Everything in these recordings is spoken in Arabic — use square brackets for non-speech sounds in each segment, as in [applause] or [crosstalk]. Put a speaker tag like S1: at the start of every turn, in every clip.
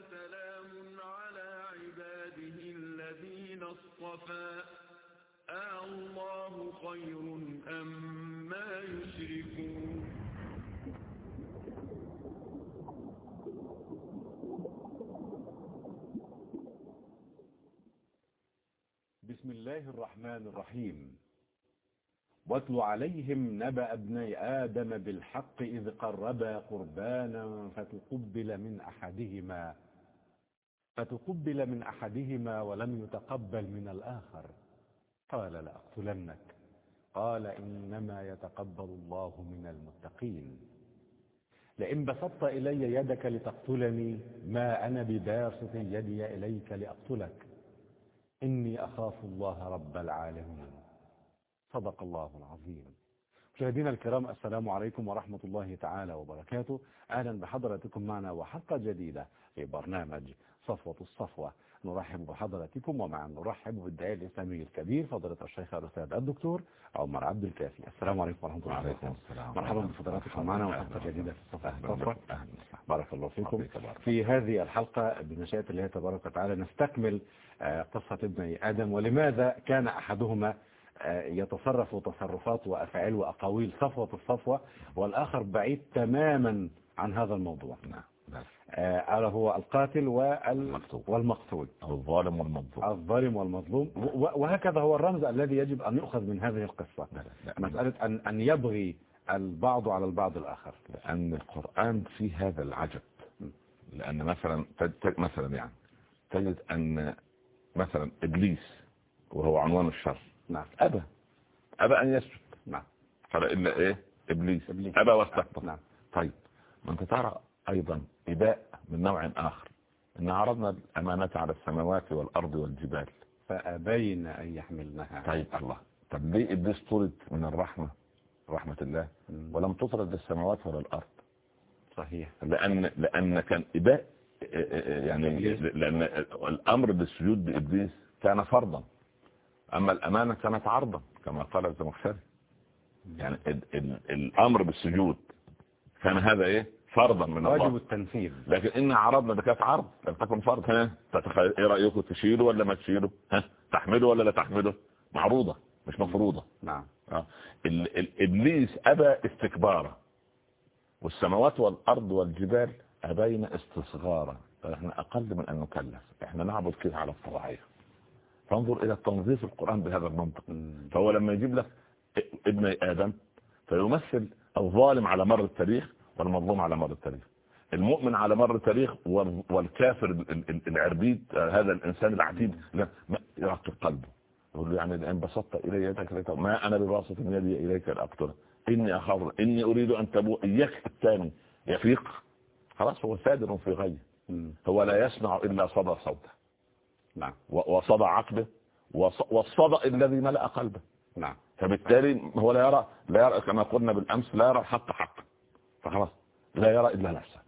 S1: وسلام على عباده الذين اصطفى. الله خير أم ما يشركون.
S2: بسم الله الرحمن الرحيم. واتل عليهم نبأ ابني آدم بالحق إذ قربا قربانا فتقبل من أحدهما. فتقبل من أحدهما ولم يتقبل من الآخر؟ قال لأقتلنك قال إنما يتقبل الله من المتقين. لئن بسطت إلي يدك لتقتلني ما أنا بباسط يدي إليك لأقتلك. إني أخاف الله رب العالمين. صدق الله العظيم. مشاهدينا الكرام السلام عليكم ورحمة الله تعالى وبركاته. أهلا بحضراتكم معنا وحلقة جديدة في برنامج صفوة الصفوة. نرحب بحضراتكم ومع نرحب بالداعي الإسلامي الكبير فضيلة الشيخ الأستاذ الدكتور عمر عبد الكافي. السلام عليكم ورحمة الله وبركاته. مرحبا بفضلاتكم معنا وحلقة جديدة في الصفوة الصفوة. بارك الله فيكم. في هذه الحلقة بمشيئة الله تبارك وتعالى نستكمل قصة ابن آدم ولماذا كان أحدهما يتصرف تصرفات وأفعال وأقاويل صفوة الصفوة والآخر بعيد تماما عن هذا الموضوع.
S3: نعم
S2: آه هو القاتل والمقتول, والمقتول.
S3: أو الظالم والمظلوم.
S2: الظالم والمظلوم. وهكذا هو الرمز الذي يجب أن يؤخذ من هذه القصة.
S3: لا لا
S2: مسألة أن, أن يبغي البعض على البعض الآخر.
S3: لأن القرآن فيه هذا العجب. لأن مثلا مثلا يعني تجد أن مثلا إبليس وهو عنوان الشر.
S2: نعم.
S3: أبى. أبى أن يسجد.
S2: نعم.
S3: قال إلا إيه؟ إبليس,
S2: إبليس.
S3: أبى واستكبر
S2: نعم.
S3: طيب. ما أنت ترى أيضا إباء من نوع آخر. إن عرضنا الأمانة على السماوات والأرض والجبال.
S2: فأبين أن يحملنها
S3: طيب. الله طب ليه إبليس طرد من الرحمة؟ رحمة الله. ولم تطرد السماوات ولا الأرض.
S2: صحيح.
S3: لأن لأن كان إباء يعني. لأن الأمر بالسجود بإبليس كان فرضا. أما الأمانة كانت عرضا كما قال الزمخشري يعني ال ال الأمر بالسجود كان هذا إيه؟ فرضا من
S2: واجب
S3: الله
S2: التنفيذ.
S3: لكن إن عرضنا ده كانت عرض لم تكن فرض. ها. تتخيل إيه رأيكم؟ تشيله ولا ما تشيله ها؟ تحمله ولا لا تحمله معروضة مش مفروضة.
S2: نعم.
S3: ال ال إبليس أبى استكبارا والسماوات والأرض والجبال أبين استصغارا فإحنا أقل من أن نكلف. إحنا نعبد كده على الطبيعية فانظر إلى تنظيف القرآن بهذا المنطق. فهو لما يجيب لك ابن آدم فيمثل الظالم على مر التاريخ والمظلوم على مر التاريخ. المؤمن على مر التاريخ وال- والكافر ال- ال- العربيد آه، هذا الإنسان العتيد. لا قلبه يقول له يعني الآن بسطت إلي يدك ما أنا بباسط يدي إليك لأقتلك إني أخاف إني أريد أن تبوء إياك الثاني. يفيق. خلاص هو سادر في غيه. هو لا يسمع إلا صدى صوته.
S2: نعم.
S3: وصدى عقله والصدى الذي ملأ قلبه.
S2: نعم.
S3: فبالتالي هو لا يرى لا يرى كما قلنا بالأمس لا يرى الحق حقا. فخلاص لا يرى إلا نفسه.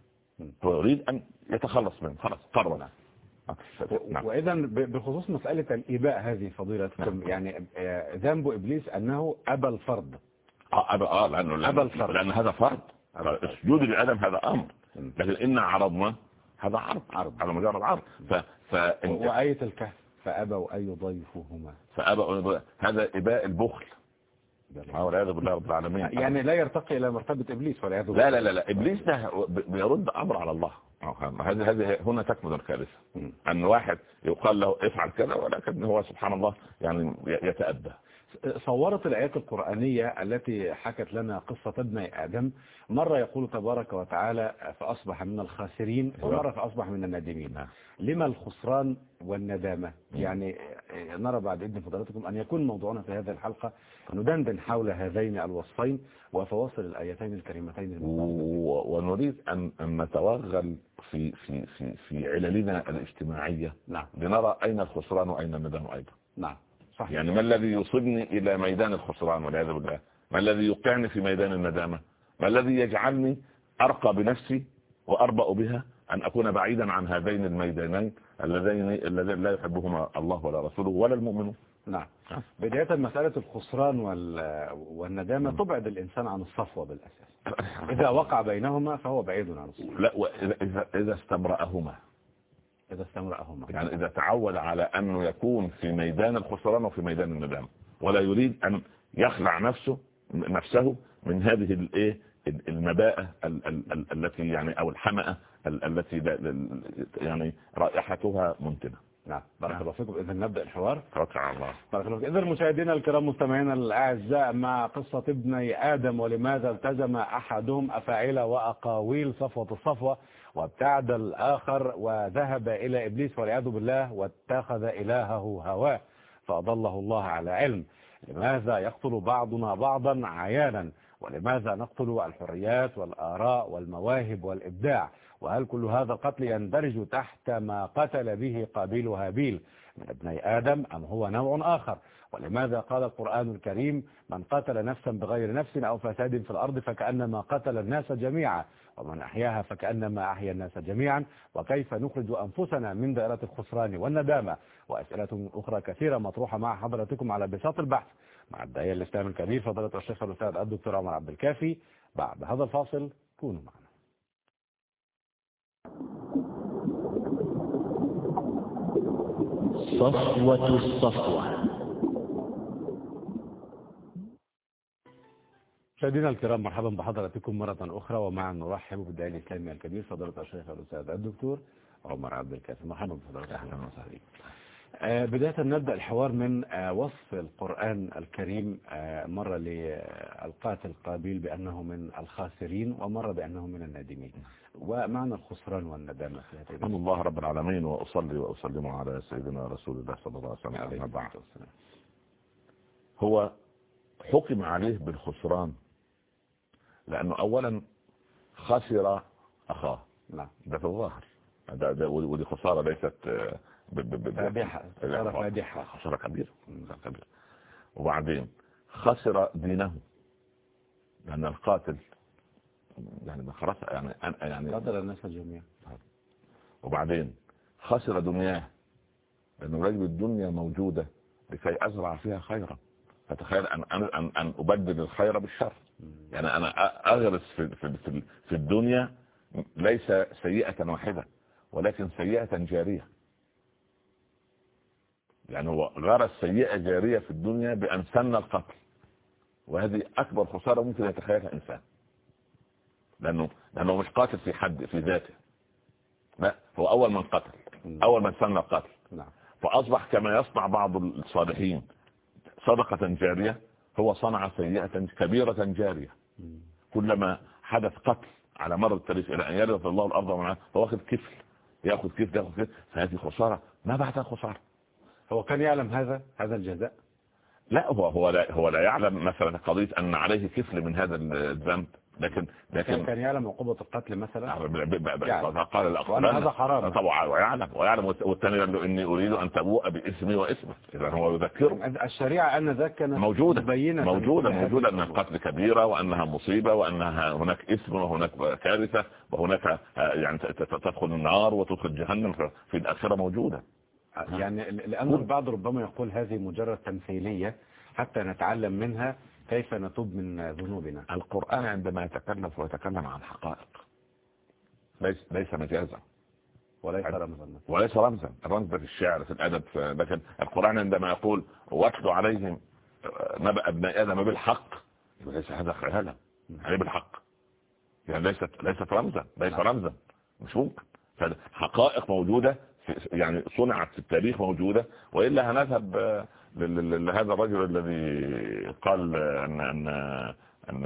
S3: هو يريد أن يتخلص منه خلاص قرر نعم نعم.
S2: وإذا بخصوص مسألة الإباء هذه فضيلتكم
S3: نعم.
S2: يعني آه، ذنب إبليس أنه أبى الفرض
S3: آه أبا آه لأنه
S2: أبى
S3: لأن,
S2: الفرد.
S3: لأن هذا فرض
S2: أبى.
S3: السجود للآدم هذا أمر
S2: مم.
S3: لكن إن عرضنا هذا عرض
S2: عرض.
S3: على مجرد عرض ف... ف...
S2: وآية الكهف فأبوا أن يضيفوهما
S3: فأبى هذا إباء البخل والعياذ بالله رب العالمين. [laughs]
S2: يعني لا يرتقي إلى مرتبة إبليس والعياذ
S3: لا لا لا لا. إبليس ده بيرد أمر على الله. هذه هذه هنا تكمن
S2: الكارثة.
S3: أن واحد يقال له افعل كذا ولكن هو سبحان الله يعني يتأدى.
S2: صورت الآيات القرآنية التي حكت لنا قصة ابن آدم. مرة يقول تبارك وتعالى فأصبح من الخاسرين ومرة فأصبح من النادمين. لما الخسران والندامة؟ يعني نرى بعد إذن فضلاتكم أن يكون موضوعنا في هذه الحلقة ندندن حول هذين الوصفين وفواصل الآيتين الكريمتين
S3: ونريد أن أن نتوغل في في في في عللنا الاجتماعية
S2: نعم.
S3: لنرى أين الخسران وأين الندم أيضا.
S2: نعم. صحيح.
S3: يعني ما الذي يوصلني إلى ميدان الخسران والعياذ بالله؟ ما الذي يوقعني في ميدان الندامة؟ ما الذي يجعلني أرقى بنفسي وأربأ بها أن أكون بعيدا عن هذين الميدانين اللذين اللذين لا يحبهما الله ولا رسوله ولا المؤمنون؟
S2: نعم. بداية مسألة الخسران وال- والندامة تبعد الإنسان عن الصفوة بالأساس. [coughs] إذا وقع بينهما فهو بعيد عن الصفوة.
S3: لا وإذا إذا- إذا استمرأهما
S2: إذا استمرأهما.
S3: يعني إذا تعود على أنه يكون في ميدان الخسران وفي ميدان الندامة ولا يريد أن يخلع نفسه نفسه من هذه الايه المباءة التي يعني أو الحمأة التي يعني رائحتها منتنة.
S2: نعم. بارك الله فيكم. اذا نبدأ الحوار.
S3: توكل الله.
S2: بارك الله اذا مشاهدينا الكرام مستمعينا الأعزاء مع قصة ابني آدم ولماذا التزم أحدهم أفاعيل وأقاويل صفوة الصفوة؟ وابتعد الآخر وذهب إلى إبليس والعياذ بالله واتخذ إلهه هواه فأضله الله على علم. لماذا يقتل بعضنا بعضا عيانا؟ ولماذا نقتل الحريات والآراء والمواهب والإبداع؟ وهل كل هذا القتل يندرج تحت ما قتل به قابيل هابيل من ابني آدم أم هو نوع آخر؟ ولماذا قال القرآن الكريم من قتل نفسا بغير نفس أو فساد في الأرض فكأنما قتل الناس جميعا؟ ومن أحياها فكأنما أحيا الناس جميعا وكيف نخرج أنفسنا من دائرة الخسران والندامة؟ وأسئلة أخرى كثيرة مطروحة مع حضرتكم على بساط البحث. مع الداعية الإسلام الكبير فضيلة الشيخ الأستاذ الدكتور عمر عبد الكافي بعد هذا الفاصل كونوا معنا.
S4: صفوة الصفوة.
S2: مشاهدينا الكرام مرحبا بحضراتكم مرة أخرى ومعا نرحب بالداعي الإسلامي الكبير فضيلة الشيخ الأستاذ الدكتور عمر عبد الكافي مرحبا بفضيلة
S3: أهلا وسهلا.
S2: آه، بداية نبدأ الحوار من آه، وصف القرآن الكريم آه، مرة للقاتل قابيل بأنه من الخاسرين ومرة بأنه من النادمين. ومعنى الخسران والندامة في هذه
S3: الله رب العالمين وأصلي وأسلم على سيدنا رسول الله صلى الله عليه وسلم. هو حكم عليه بالخسران. لأنه أولا خسر أخاه.
S2: نعم.
S3: ده في الظاهر ودي خسارة ليست
S2: فادحة. فادحة.
S3: خسارة كبيرة. وبعدين خسر دينه. لأن القاتل يعني خلاص يعني يعني
S2: قتل الناس الجميع
S3: وبعدين خسر دنياه. لأنه رجل الدنيا موجودة لكي أزرع فيها خيرا. فتخيل أن, أن, أن, أن أبدل الخير بالشر. يعني أنا أغرس في, في, في, الدنيا ليس سيئة واحدة ولكن سيئة جارية. يعني هو غرس سيئة جارية في الدنيا بأن سن القتل وهذه أكبر خسارة ممكن يتخيلها إنسان. لأنه, لأنه مش قاتل في حد في ذاته. لا هو أول من قتل أول من سن القتل.
S2: نعم.
S3: فأصبح كما يصنع بعض الصالحين صدقة جارية هو صنع سيئة كبيرة جارية. كلما حدث قتل على مر التاريخ إلى أن يرث الله الأرض ومعه فواخذ كفل. يأخذ كيف يأخذ كيف فهذه خسارة. ما بعدها خسارة
S2: هو كان يعلم هذا هذا الجزاء؟
S3: لا هو هو لا هو لا يعلم مثلا قضية أن عليه كفل من هذا الذنب. لكن
S2: لكن كان يعلم عقوبة القتل مثلا؟
S3: يعني قال الأخبار
S2: هذا حرام.
S3: طبعا ويعلم ويعلم والثاني له إني أريد أن تبوء باسمي واسمك. إذا هو يذكره.
S2: الشريعة أن ذاك كانت
S3: موجودة مبينة موجودة موجودة أن القتل كبيرة وأنها مصيبة وأنها هناك اسم وهناك كارثة وهناك يعني تدخل النار وتدخل جهنم في الآخرة موجودة.
S2: يعني لأن البعض ربما يقول هذه مجرد تمثيلية حتى نتعلم منها كيف نتوب من ذنوبنا؟
S3: القرآن عندما يتكلم ويتكلم عن حقائق. ليس ليس مجازا.
S2: وليس رمزا.
S3: وليس رمزا. الرمز في الشعر في الأدب لكن القرآن عندما يقول واتلو عليهم نبأ ابن آدم بالحق ليس هذا خيالا يعني بالحق. يعني ليست ليست رمزا. ليس رمزا. مش ممكن. حقائق موجودة يعني صنعت في التاريخ موجودة وإلا هنذهب لهذا الرجل الذي قال أن, أن, أن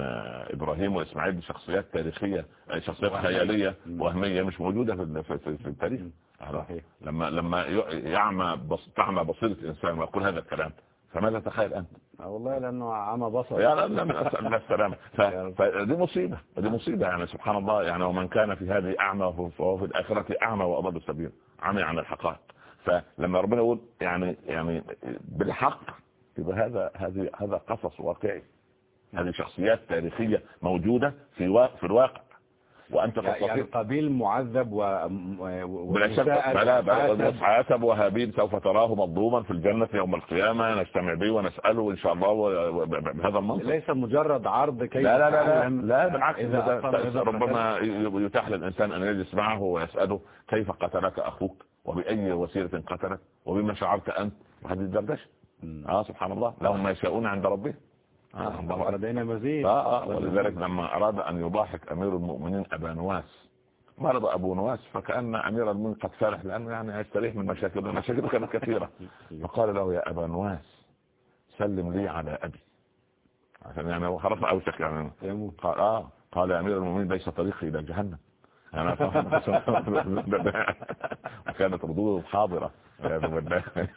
S3: إبراهيم وإسماعيل شخصيات تاريخية شخصيات خيالية وهمية مش موجودة في, التاريخ.
S2: صحيح.
S3: لما لما يعمى بص تعمى بصيرة إنسان ويقول هذا الكلام فماذا تخيل أنت؟
S2: والله لأنه عمى بصر
S3: يا لا الله السلامة. [laughs] فدي مصيبة. دي مصيبة يعني سبحان الله يعني ومن كان في هذه أعمى فهو في الآخرة أعمى وأضل السبيل عمي عن الحقائق. فلما ربنا يقول يعني يعني بالحق يبقى هذا هذه هذا قصص واقعي. هذه شخصيات تاريخية موجودة في في الواقع.
S2: وأنت يعني قبيل معذب و...
S3: بلا شك. بلا بلا وهابيل سوف تراه مظلوما في الجنة يوم القيامة. نجتمع به ونسأله إن شاء الله بهذا المنطق.
S2: ليس مجرد عرض كيف
S3: لا لا لا لا, لا بالعكس. إذا ربما يتاح للإنسان أن يجلس معه ويسأله كيف قتلك أخوك؟ وبأي وسيلة قتلت وبما شعرت أنت وهذه الدردشة. آه سبحان الله. لهم ما يشاءون عند ربهم.
S2: آه الله لدينا مزيد.
S3: آه آه ولذلك لما أراد أن يضاحك أمير المؤمنين أبا نواس مرض أبو نواس فكأن أمير المؤمنين قد فرح لأنه يعني يستريح من مشاكل المشاكل كانت كثيرة. [laughs] فقال له يا أبا نواس سلم لي على أبي. عشان يعني هو خلاص أوشك يعني. قال آه قال يا أمير المؤمنين ليس طريقي إلى جهنم. أنا كانت ردوده حاضرة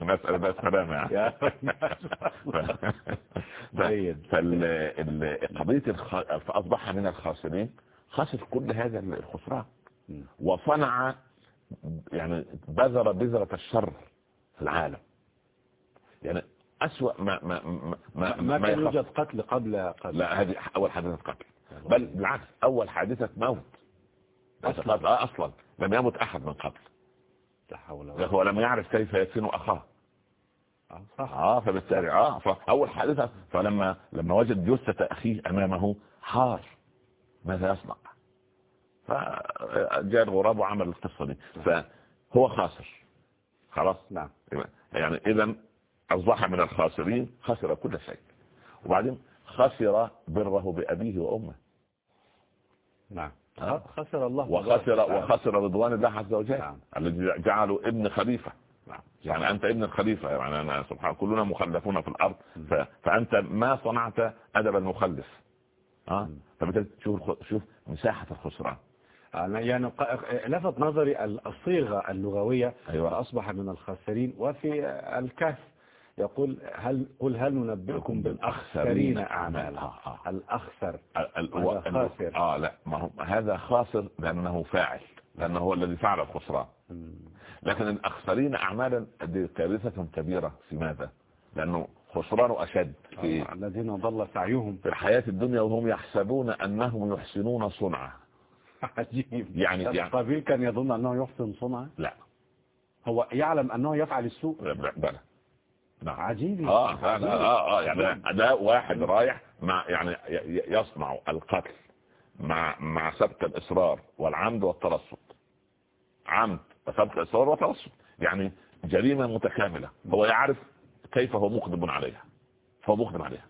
S3: مسألة بس سلامة يعني فالقضية فأصبح من الخاسرين. خسر كل هذا الخسران. وصنع يعني بذر بذرة الشر في العالم. يعني أسوأ ما ما
S2: ما ما, ما كان يوجد قتل قبل قبل.
S3: لا هذه أول حادثة قتل. بل بالعكس أول حادثة موت. أصلا أصلا. لم يمت أحد من قبل. هو لم يعرف كيف يدفن أخاه. صح. آه فبالتالي آه فأول حادثة فلما لما وجد جثة أخيه أمامه حار ماذا يصنع؟ فجاء الغراب وعمل القصة دي. فهو خاسر. خلاص؟
S2: نعم.
S3: يعني اذا أصبح من الخاسرين خسر كل شيء. وبعدين خسر بره بأبيه وأمه.
S2: نعم. خسر الله
S3: وخسر وخسر رضوان الله عز وجل. نعم. الذي جعله ابن خليفة. نعم. يعني أنت ابن الخليفة. يعني أنا سبحان كلنا مخلفون في الأرض. ف... فأنت ما صنعت أدب المخلف. ها؟ فبالتالي شوف شوف مساحة الخسران.
S2: يعني لفت نظري الصيغة اللغوية أيوة. أصبح من الخاسرين وفي الكهف. يقول هل قل هل ننبئكم بالأخسرين أعمالا آه آه. الأخسر.
S3: خاسر. آه لا ما هو هذا خاسر لأنه فاعل لأنه هو الذي فعل الخسران. لكن الأخسرين أعمالا دي كارثة كبيرة في ماذا لأنه خسران أشد
S2: في آه الذين ضل سعيهم.
S3: في الحياة الدنيا وهم يحسبون أنهم يحسنون صنعا
S2: عجيب. يعني يعني قابيل كان يظن أنه يحسن صنعا
S3: لا.
S2: هو يعلم أنه يفعل السوء
S3: بلى.
S2: نعم. عجيب.
S3: آه, آه, آه, آه يعني ده واحد رايح مع يعني يصنع القتل مع مع سبت الإصرار والعمد والترصد. عمد وسبت الإصرار والترصد. يعني جريمة متكاملة. هو يعرف كيف هو مقدم عليها. فهو مقدم عليها.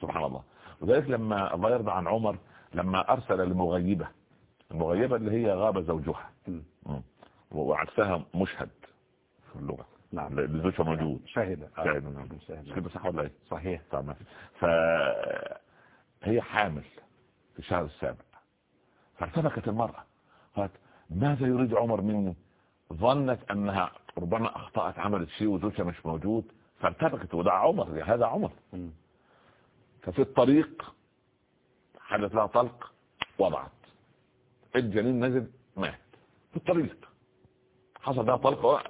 S3: سبحان الله. وذلك لما الله يرضى عن عمر لما أرسل لمغيبة المغيبة اللي هي غاب زوجها. وعكسها مشهد في اللغة.
S2: نعم
S3: لزوجها موجود
S2: شاهدة
S3: شاهدة. نعم كده صح ولا إيه
S2: صحيح.
S3: تمام. فهي حامل في الشهر السابع. فارتبكت المرأة. قالت ماذا يريد عمر مني؟ ظنت أنها ربما أخطأت عملت شيء وزوجها مش موجود. فارتبكت وده عمر هذا عمر. ففي الطريق حدث لها طلق وضعت. الجنين نزل مات. في الطريق. حصل بها طلق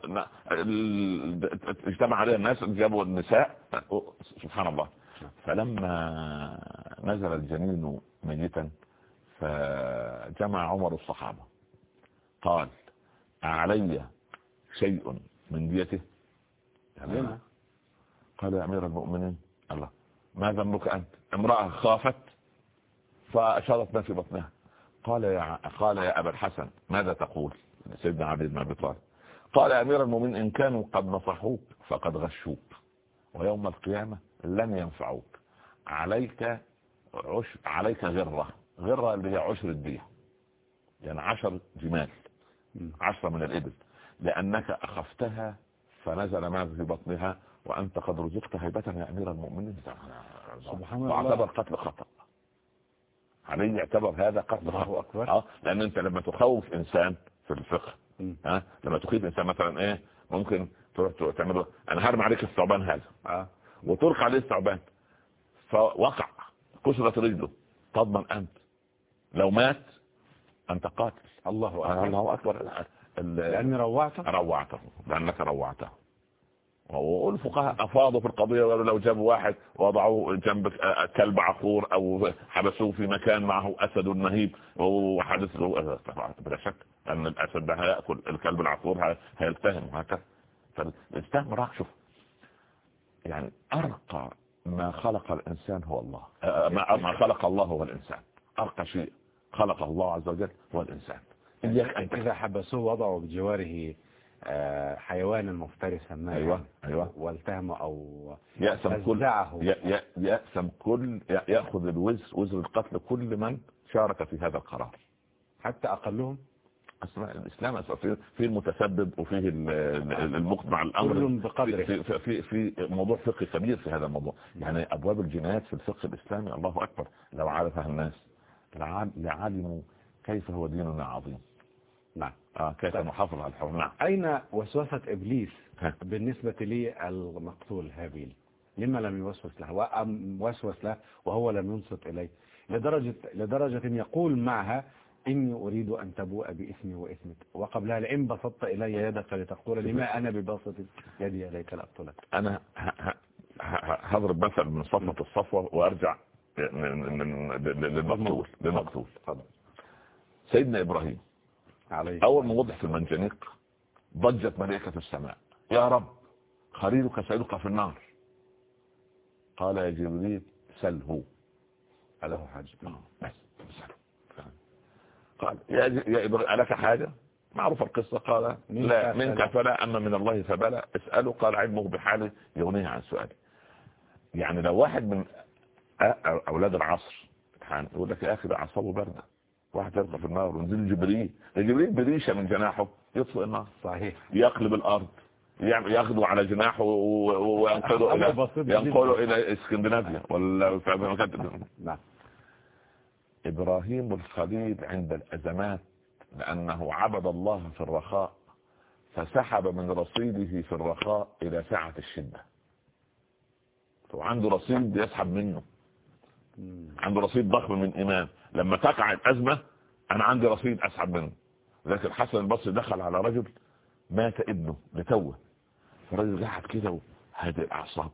S3: اجتمع عليها الناس جابوا النساء سبحان الله. فلما نزل الجنين ميتا فجمع عمر الصحابة. قال علي شيء من ديته قال يا أمير المؤمنين الله. ما ذنبك أنت؟ امرأة خافت فاشارت ما في بطنها. قال يا قال يا أبا الحسن ماذا تقول؟ سيدنا علي بن ابي طالب قال يا أمير المؤمنين إن كانوا قد نصحوك فقد غشوك ويوم القيامة لن ينفعوك. عليك عشر عليك غرة. غرة اللي هي عشر الدية. يعني عشر جمال. عشرة من الإبل. لأنك أخفتها فنزل ما في بطنها وأنت قد رزقت هيبة يا أمير المؤمنين.
S2: سبحان الله.
S3: واعتبر قتل خطأ. علي يعتبر هذا قتل خطأ. آه لأن أنت لما تخوف إنسان في الفقه ها؟ لما تخيف إنسان مثلا إيه ممكن تروح تعمل أنا هرمي عليك الثعبان هذا. وتلقى عليه الثعبان. فوقع كسرت رجله تضمن أنت. لو مات أنت قاتل.
S2: الله أكبر.
S3: الله أكبر.
S2: لأني روعته؟
S3: روعته لأنك روعته. والفقهاء أفاضوا في القضية وقالوا لو جابوا واحد وضعوه جنب كلب عقور أو حبسوه في مكان معه أسد نهيب وحدث له بلا شك أن الأسد ده هيأكل الكلب العقور هيلتهم وهكذا. فالإسلام راح شوف. يعني أرقى ما خلق الإنسان هو الله. ما خلق الله هو الإنسان. أرقى شيء خلق الله عز وجل هو الإنسان.
S2: إذا حبسوه وضعوا بجواره آه، حيوانا مفترسا ما
S3: أيوة
S2: يعني.
S3: أيوة.
S2: والتهمه أو
S3: يأسم كل يأسم كل يأخذ الوزر وزر القتل كل من شارك في هذا القرار.
S2: حتى أقلهم؟
S3: أسماء الإسلام في في المتسبب وفيه ال- ال- المقنع الأمر.
S2: بقدره.
S3: في, في, في, في موضوع فقهي كبير في هذا الموضوع. يعني أبواب الجنايات في الفقه الإسلامي الله أكبر لو عرفها الناس. لعل- لعلموا كيف هو ديننا عظيم. آه كيف
S2: طيب.
S3: نحافظ على نعم.
S2: أين وسوسة إبليس. بالنسبة للمقتول هابيل؟ لما لم يوسوس له؟ وسوس له وهو لم ينصت إليه. لدرجة, لدرجة يقول معها إني أريد أن تبوء بإثمي وإثمك وقبلها لئن بسطت إلي يدك لتقتلني ما أنا بباسط يدي إليك لأقتلك
S3: أنا هضرب مثل من صفمة الصفوة وأرجع للمقتول للمقتول. سيدنا إبراهيم.
S2: عليه.
S3: أول ما وضع في المنجنيق ضجت ملائكة السماء. يا رب خليلك سيلقى في النار. قال يا جبريل سله
S2: له حاجة؟
S3: بس سله قال يا, يا إبراهيم ألك حاجة؟ معروف القصة. قال لا. منك فلا أما من الله فبلا اسأله قال علمه بحاله يغنيه عن سؤالي يعني لو واحد من أولاد العصر يقول لك يا أخي ده أعصابه باردة. واحد يلقى في النار ونزل جبريل. جبريل بريشة من جناحه يطفئ النار.
S2: صحيح.
S3: يقلب الأرض. يعمل- ياخده على جناحه وينقله [laughs]
S2: جداً.
S3: ينقله إلى إسكندنافيا ولا في مكان-
S2: نعم.
S3: إبراهيم الخليل عند الأزمات لأنه عبد الله في الرخاء فسحب من رصيده في الرخاء إلى ساعة الشدة. وعنده رصيد يسحب منه. عنده رصيد ضخم من إيمان. لما تقع الأزمة أنا عندي رصيد أسحب منه. لكن الحسن البصري دخل على رجل مات ابنه لتوه. فالرجل قاعد كده هادئ الاعصاب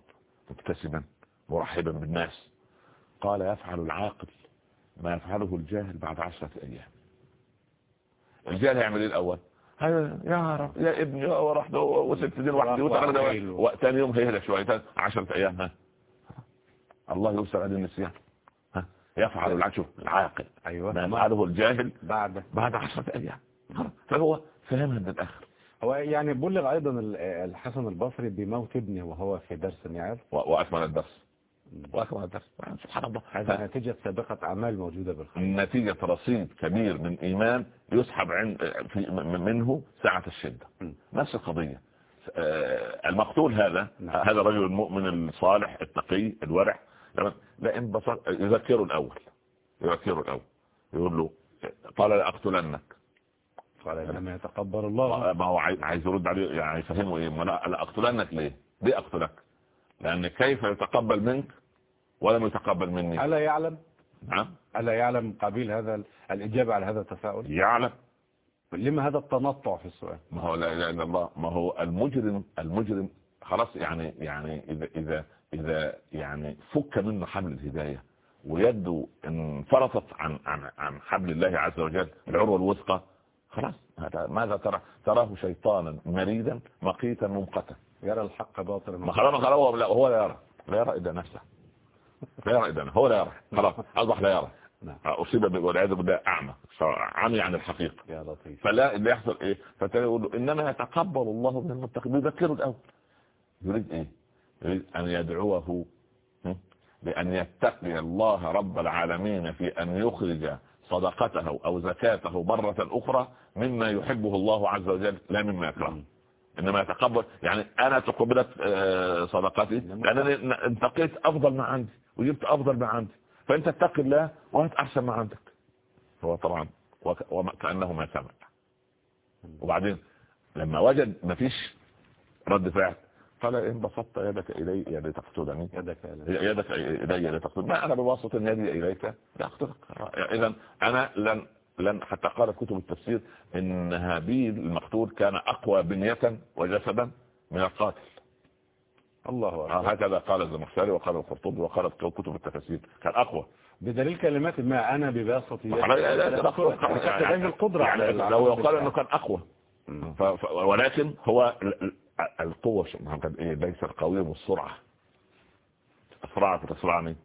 S3: مبتسما مرحبا بالناس. قال يفعل العاقل ما يفعله الجاهل بعد عشرة أيام. الجاهل يعمل إيه الأول؟ هذا يا رب يا ابني وراح وست دين واحد
S2: وعيله.
S3: وثاني يوم هيهدى شوية. عشرة أيام. ها. الله يوسع عليه النسيان. يفعل العشو العاقل.
S2: أيوة.
S3: ما يفعله الجاهل
S2: بعد.
S3: بعد عشرة أيام. فهو فهمها من الآخر.
S2: هو يعني بلغ أيضا ال- الحسن البصري بموت ابنه وهو في درس النعال.
S3: و- وأكمل الدرس. وأكمل الدرس. سبحان الله.
S2: هذا نتيجة سابقة أعمال موجودة بالخير.
S3: نتيجة رصيد كبير من إيمان يسحب منه ساعة الشدة. نفس القضية. آه، المقتول هذا
S2: نعم.
S3: هذا الرجل المؤمن الصالح التقي الورع. لما- لا انبسط يذكره الأول يذكره الأول. يقول له قال لأقتلنك.
S2: قال إنما يتقبل الله.
S3: ما هو عايز عايز يرد عليه يعني يفهمه إيه؟ ما لا لا أقتلنك ليه؟ ليه أقتلك؟ لأن كيف يتقبل منك ولم يتقبل مني.
S2: ألا يعلم؟
S3: ها؟
S2: ألا يعلم قبيل هذا ال- الإجابة على هذا التساؤل؟
S3: يعلم.
S2: لما هذا التنطع في السؤال؟
S3: ما هو لا إله إلا الله. ما هو المجرم المجرم خلاص يعني يعني إذا إذا إذا يعني فك منه حبل الهداية ويده انفرطت عن عن عن حبل الله عز وجل العروة الوثقى خلاص هذا ماذا ترى؟ تراه شيطانا مريدا مقيتا ممقتا.
S2: يرى الحق باطلا
S3: ما خلاص خلاص هو لا هو لا يرى. لا يرى إلا نفسه. لا يرى نفسه. هو لا يرى. خلاص أصبح لا يرى.
S2: نعم.
S3: أصيب ب- والعياذ بالله أعمى. عمي عن الحقيقة.
S2: يا لطيف.
S3: فلا اللي يحصل إيه؟ فتلاقي يقول له إنما يتقبل الله من المتقين بيذكره الأول. يريد إيه؟ يريد أن يدعوه م? بأن يتقي الله رب العالمين في أن يخرج صدقته أو زكاته مرة أخرى مما يحبه الله عز وجل لا مما يكرهه إنما يتقبل يعني أنا تقبلت آه، صدقتي لأنني ن- انتقيت أفضل ما عندي وجبت أفضل ما عندي. فأنت اتق الله وهات أحسن ما عندك. هو طبعا وك- وما- كأنه ما سمع. وبعدين لما وجد مفيش رد فعل. قال ان بسطت يدك الي يا لتقتلني
S2: يدك إلى
S3: يدك الي لتقتل ما أنا بباسط يدي اليك لاقتلك اذا أنا لن لن حتى قال كتب التفسير ان هابيل المقتول كان اقوى بنية وجسدا من القاتل
S2: الله أكبر
S3: هكذا قال الزمخشري وقال القرطبي وقالت كتب التفاسير كان اقوى
S2: بدليل كلمات ما أنا بباسط القدرة
S3: يعني لو
S2: بالفعل.
S3: انه كان. ف... ولكن هو القوة إيه ليس القوي بالسرعة. تسرعني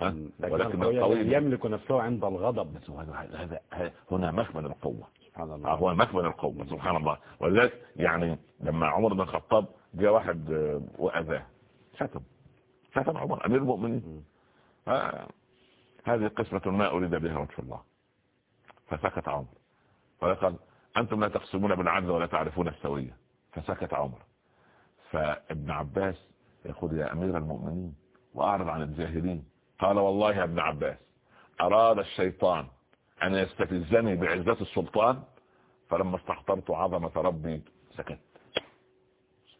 S3: ها؟
S2: لكن
S3: ولكن
S2: القوي يملك نفسه عند الغضب.
S3: هذا هذا- هنا مخمن القوة.
S2: سبحان الله.
S3: هو مكمن القوة سبحان الله. ولذلك يعني لما عمر بن الخطاب جاء واحد آه، وأذاه شتم شتم عمر أمير المؤمنين. آه، هذه قسمة ما أريد بها وجه الله. فسكت عمر. فقال أنتم لا تقسمون بالعدل ولا تعرفون السوية. فسكت عمر. فابن عباس يقول يا أمير المؤمنين وأعرض عن الجاهلين قال والله يا ابن عباس أراد الشيطان أن يستفزني بعزة السلطان فلما استحضرت عظمة ربي سكت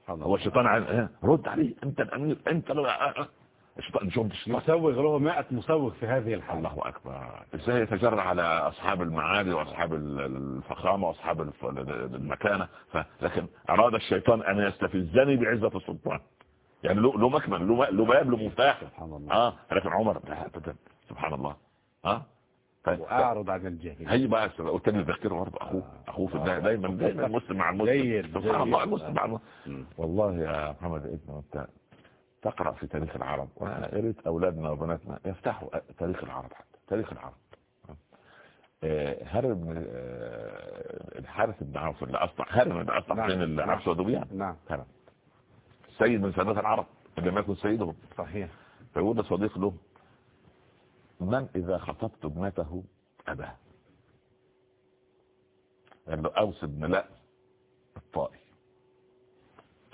S3: هو الشيطان؟ رد عليه أنت الأمير أنت لو الشيطان
S2: مسوغ له 100 مسوغ في هذه الحالة.
S3: الله أكبر. إزاي يتجرع على أصحاب المعالي وأصحاب ال- الفخامة وأصحاب الف- المكانة؟ ف... لكن أراد الشيطان أن يستفزني بعزة السلطان. يعني له مكمن له باب له مفتاح.
S2: سبحان الله.
S3: آه لكن عمر. سبحان الله. آه؟ طيب.
S2: وأعرض عن الجاهلين
S3: هي بقى والتاني يذكره برضه أخوه أخوه في الله دايما دايما المسلم مع المسلم. سبحان. الله المسلم مع المسلم.
S2: مم.
S3: والله يا محمد انت تقرأ في تاريخ العرب وأنا يا ريت أولادنا وبناتنا يفتحوا تاريخ العرب حتى تاريخ العرب. آه، هرم بن آه، الحارث بن عوف اللي اصلح هرم اللي اصلح
S2: نعم،
S3: بين
S2: نعم.
S3: العرب والدوبيان
S2: نعم.
S3: هرم سيد من سادات العرب اللي ما يكون سيدهم.
S2: صحيح.
S3: فيقول لصديق له من إذا خطبت ابنته أباه؟ قال له أوس بن لا الطائي.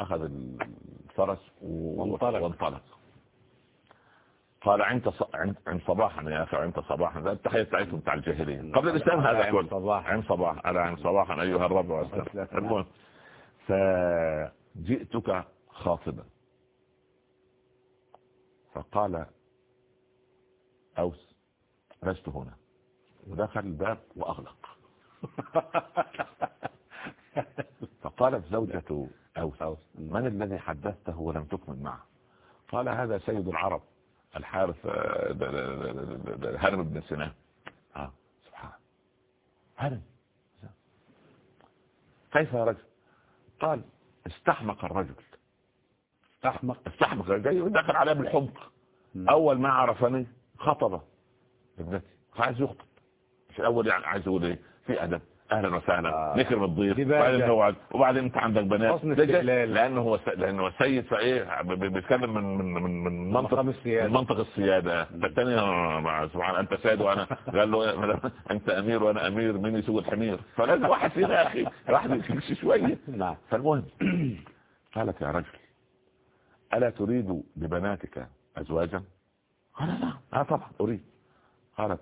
S3: أخذ الفرس و-
S2: وانطلق.
S3: وانطلق. قال عند ص- صباحا يا أخي عند صباحا ده التحية بتاعتهم بتاع الجاهلية. قبل الإسلام هذا كله
S2: صباحا.
S3: عند صباح على عند صباحا أيها الرب والسلام. المهم فجئتك خاطبا. فقال أوس لست هنا. ودخل الباب وأغلق. [laughs] [laughs] [laughs] فقالت زوجة أوس من الذي حدثته ولم تكمل معه؟ قال هذا سيد العرب الحارث آه، هرم بن سنان. آه سبحان هرم. كيف يا رجل؟ قال استحمق الرجل.
S2: أحمق
S3: استحمق جاي دخل عليها بالحمق. أول ما عرفني خطب ابنتي. عايز يخطب. مش الأول يعني عايز يقول إيه؟ في أدب. أهلا وسهلا.
S2: آه.
S3: نكرم الضيف. وبعدين. نقعد وبعدين أنت عندك بنات. لأنه هو. لأنه هو سيد فايه بيتكلم من من من من منطق
S2: مقام السيادة.
S3: من منطق السيادة. الثاني سبحان أنت سيد وأنا. قال له؟ أنت أمير وأنا أمير. مين يسوق الحمير؟ فلازم واحد فينا يا أخي. واحد يمشي شوية.
S2: نعم.
S3: فالمهم قالت يا رجل ألا تريد لبناتك أزواجا؟ قال نعم آه طبعا أريد. قالت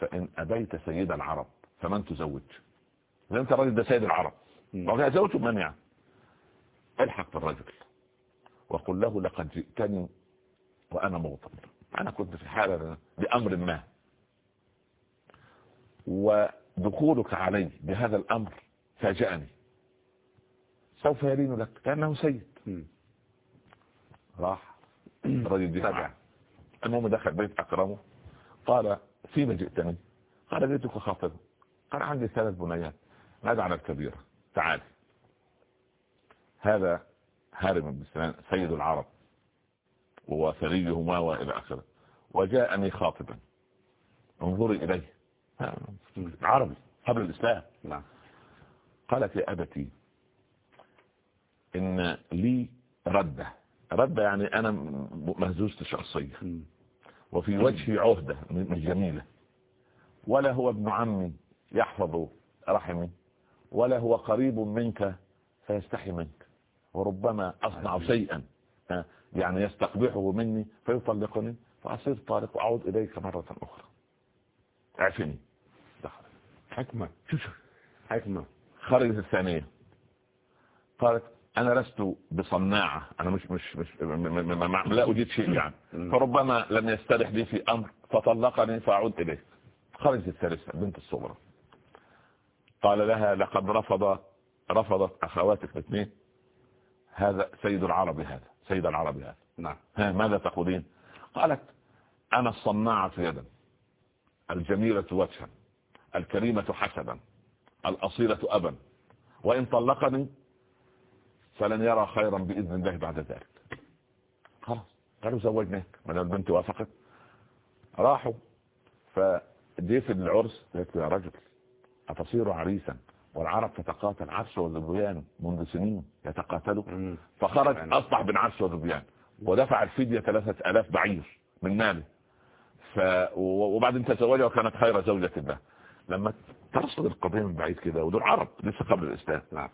S3: فإن أبيت سيد العرب فمن تزوج؟ إذا أنت الرجل ده سيد العرب. وقال زوج من يعني الحق بالرجل. وقل له لقد جئتني وأنا مغضب أنا كنت في حالة بأمر ما. ودخولك علي بهذا الأمر فاجأني. سوف يلين لك لأنه سيد. راح. الرجل معاه. المهم دخل بيت أكرمه. قال فيما جئتني؟ قال جئتك خاطبا قال عندي ثلاث بنيات. نادى على الكبيرة تعال. هذا هارم بن سنان سيد العرب. وثريهما وإلى آخره. وجاءني خاطبا. انظري إليه. عربي قبل الإسلام.
S2: نعم.
S3: قالت يا أبتي إن لي ردة. ردة يعني أنا مهزوزة الشخصية
S2: مم.
S3: وفي وجهي عهدة مش جميلة. ولا هو ابن عمي يحفظ رحمي. ولا هو قريب منك فيستحي منك. وربما أصنع شيئا يعني يستقبحه مني فيطلقني فأصير طالق وأعود إليك مرة أخرى. اعفني دخل.
S2: حكمة. حكمة.
S3: خرجت الثانية. قالت أنا لست بصناعة أنا مش مش مش لا أجيد شيء يعني. فربما لم يسترح لي في أمر فطلقني فأعود اليه خرجت الثالثة البنت الصغرى. قال لها لقد رفض رفضت أخواتك الاثنين. هذا سيد العرب هذا سيد العرب هذا.
S2: نعم.
S3: ماذا تقولين؟ قالت أنا الصناعة يدا الجميلة وجها الكريمة حسبا الأصيلة أبا. وإن طلقني فلن يرى خيرا بإذن الله بعد ذلك. خلاص قالوا زوجناك. من البنت وافقت. راحوا فجيت العرس قالت يا رجل أتصير عريسا والعرب تتقاتل عرش وذبيان منذ سنين يتقاتلوا. فخرج. أصبح بن عرش وذبيان ودفع الفدية ثلاثة ألاف بعير من ماله. ف... وبعدين تزوجها وكانت خير زوجة له. لما ترصد القضية من بعيد كده ودول عرب لسه قبل الإسلام.
S2: نعم.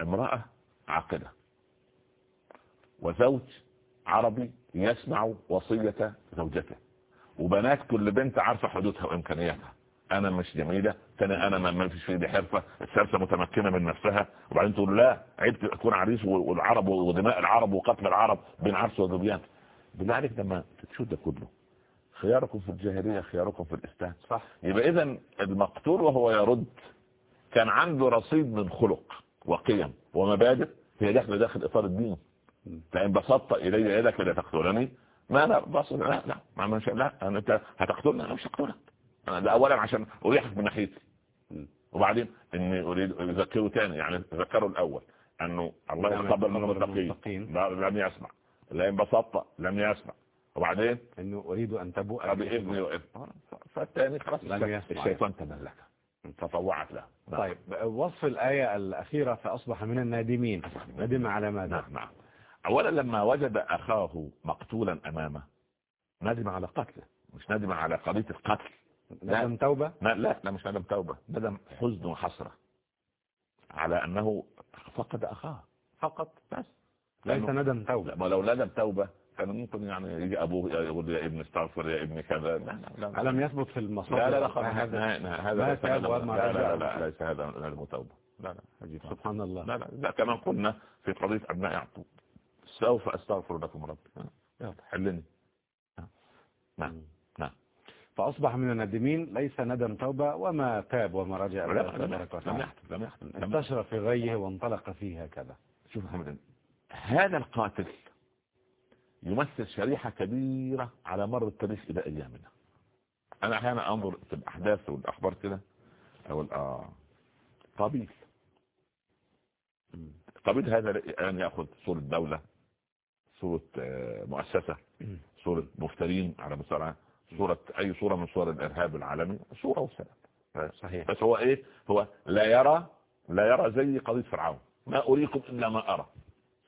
S3: امرأة عاقلة. وزوج عربي يسمع وصية زوجته. وبنات كل بنت عارفة حدودها وإمكانياتها. أنا مش جميلة تاني أنا ما فيش في ايدي حرفة الثالثة متمكنة من نفسها. وبعدين تقول لا عيب أكون عريس والعرب ودماء العرب وقتل العرب بين عرس وذبيان. بالله عليك لما تشوف ده كله خياركم في الجاهلية خياركم في الإسلام.
S2: صح.
S3: يبقى إذا المقتول وهو يرد كان عنده رصيد من خلق وقيم ومبادئ هي داخل داخل إطار الدين. فإن بسطت إلي يدك لا تقتلني ما أنا بصد لا لا ما مش لا أنا أنت هتقتلني أنا مش هقتلك. أنا ده أولا عشان أريحك من ناحيتي. وبعدين إني أريد يذكروا تاني يعني ذكروا الأول أنه الله
S2: نعم،
S3: يتقبل من المتقين. لا- لم يسمع. لئن بسطت لم يسمع. وبعدين؟
S2: إنه أريد أن تبوء
S3: بإذني وإذن. فالتاني خلاص. الشيطان تملك تطوعت له. نعم.
S2: طيب. وصف الآية الأخيرة فأصبح من النادمين. ندم على ماذا؟
S3: نعم نعم. اولا لما وجد أخاه مقتولا أمامه ندم على قتله مش ندم على قضية القتل. لا.
S2: ندم توبة؟
S3: لا لا, لا مش ندم توبة ندم حزن وحسرة. على أنه فقد أخاه فقط بس.
S2: ليس ندم توبة.
S3: ما لو ندم توبة كان ممكن يعني يجي أبوه يقول يا ابني استغفر يا ابني كذا. لا لا لا.
S2: ألم يثبت في المصادر؟
S3: لا لا لا خلاص.
S2: هذا
S3: هذا ليس لا لا. لا ليس هذا ندم توبة لا لا عجيب.
S2: سبحان الله.
S3: لا لا لا كما قلنا في قضية أبناء يعقوب سوف أستغفر لكم ربي. يلا حلني. نعم نعم.
S2: فأصبح من النادمين ليس ندم توبة وما تاب وما رجع
S3: لا، لم يحدث لم يحدث.
S2: انتشر في غيه وانطلق فيه هكذا.
S3: شوف محمد هذا القاتل يمثل شريحة كبيرة على مر التاريخ إلى أيامنا. أنا أحيانا أنظر في الأحداث والأخبار كده أقول آه قابيل قابيل هذا الآن يأخذ صورة دولة صورة آه، مؤسسة صورة مفترين على العالم، صورة أي صورة من صور الإرهاب العالمي صورة وسلام
S2: صحيح.
S3: بس هو إيه؟ هو لا يرى لا يرى زي قضية فرعون. ما أريكم إلا ما أرى.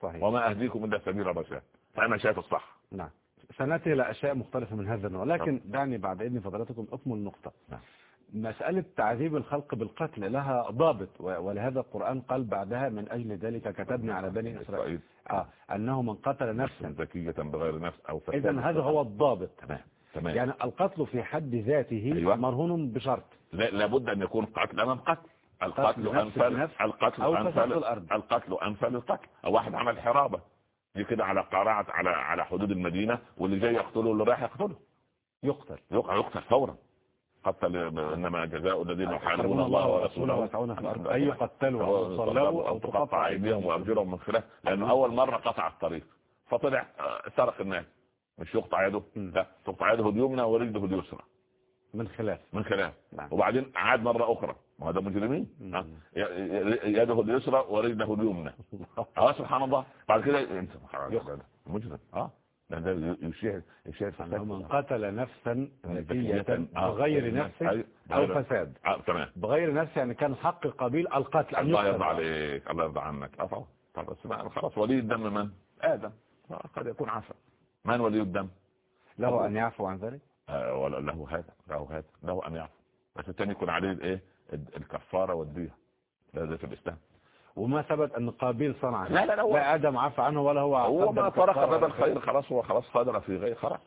S2: صحيح.
S3: وما أهديكم إلا سبيل الرشاد. فأنا شايف الصح.
S2: نعم. سنأتي إلى أشياء مختلفة من هذا النوع. لكن دعني بعد إذن فضلاتكم أكمل نقطة.
S3: نعم.
S2: مسألة تعذيب الخلق بالقتل لها ضابط ولهذا القرآن قال بعدها من أجل ذلك كتبنا على بني إسرائيل. آه أنه من قتل نفسا.
S3: ذكية بغير نفس أو
S2: إذا هذا هو الضابط.
S3: تمام تمام.
S2: يعني القتل في حد ذاته
S3: أيوة.
S2: مرهون بشرط.
S3: لا لابد أن يكون قتل أمام قتل. القتل أنفل القتل أنفل. القتل أنفل القتل. أو واحد عمل حرابة. دي كده على قارعة على على حدود المدينة. واللي جاي يقتله واللي رايح يقتله.
S2: يقتل.
S3: يقتل فورا. قتل إنما جزاء الذين يحاربون الله ورسوله.
S2: ويسعون في الأرض. أي يقتلوا أو يصلبوا أو
S3: تقطع أيديهم وأرجلهم من خلاف لأنه أول مرة قطع الطريق. فطلع آه، سرق الناس. مش يقطع يده. لا. تقطع يده اليمنى ورجله اليسرى
S2: من خلاف.
S3: من خلاف.
S2: نعم.
S3: وبعدين عاد مرة أخرى. ما هذا مجرمين. يده اليسرى ورجله اليمنى [laughs] آه سبحان الله. بعد كده انت. مجرم. آه ده يشير يشير
S2: من قتل نفسا.
S3: ذكية آه.
S2: بغير نفس
S3: أي-
S2: أو فساد.
S3: آه تمام.
S2: بغير نفس يعني كان حق قبيل القتل.
S3: الله يرضى عليك. الله يرضى عنك. آه طبعا خلاص. ولي الدم من؟ آدم. قد يكون عفا من ولي الدم؟
S2: له أن يعفو عن ذلك؟
S3: آه ولا له هذا له هذا له أن يعفو. بس الثاني يكون عليه الإيه؟ ال- الكفارة والدية ده ده في الإسلام.
S2: وما ثبت أن قابيل صنع
S3: لا لا لا هو-
S2: لا آدم عفى عنه ولا هو
S3: هو ما طرق باب الخير خلاص هو خلاص قادر في غير خلاص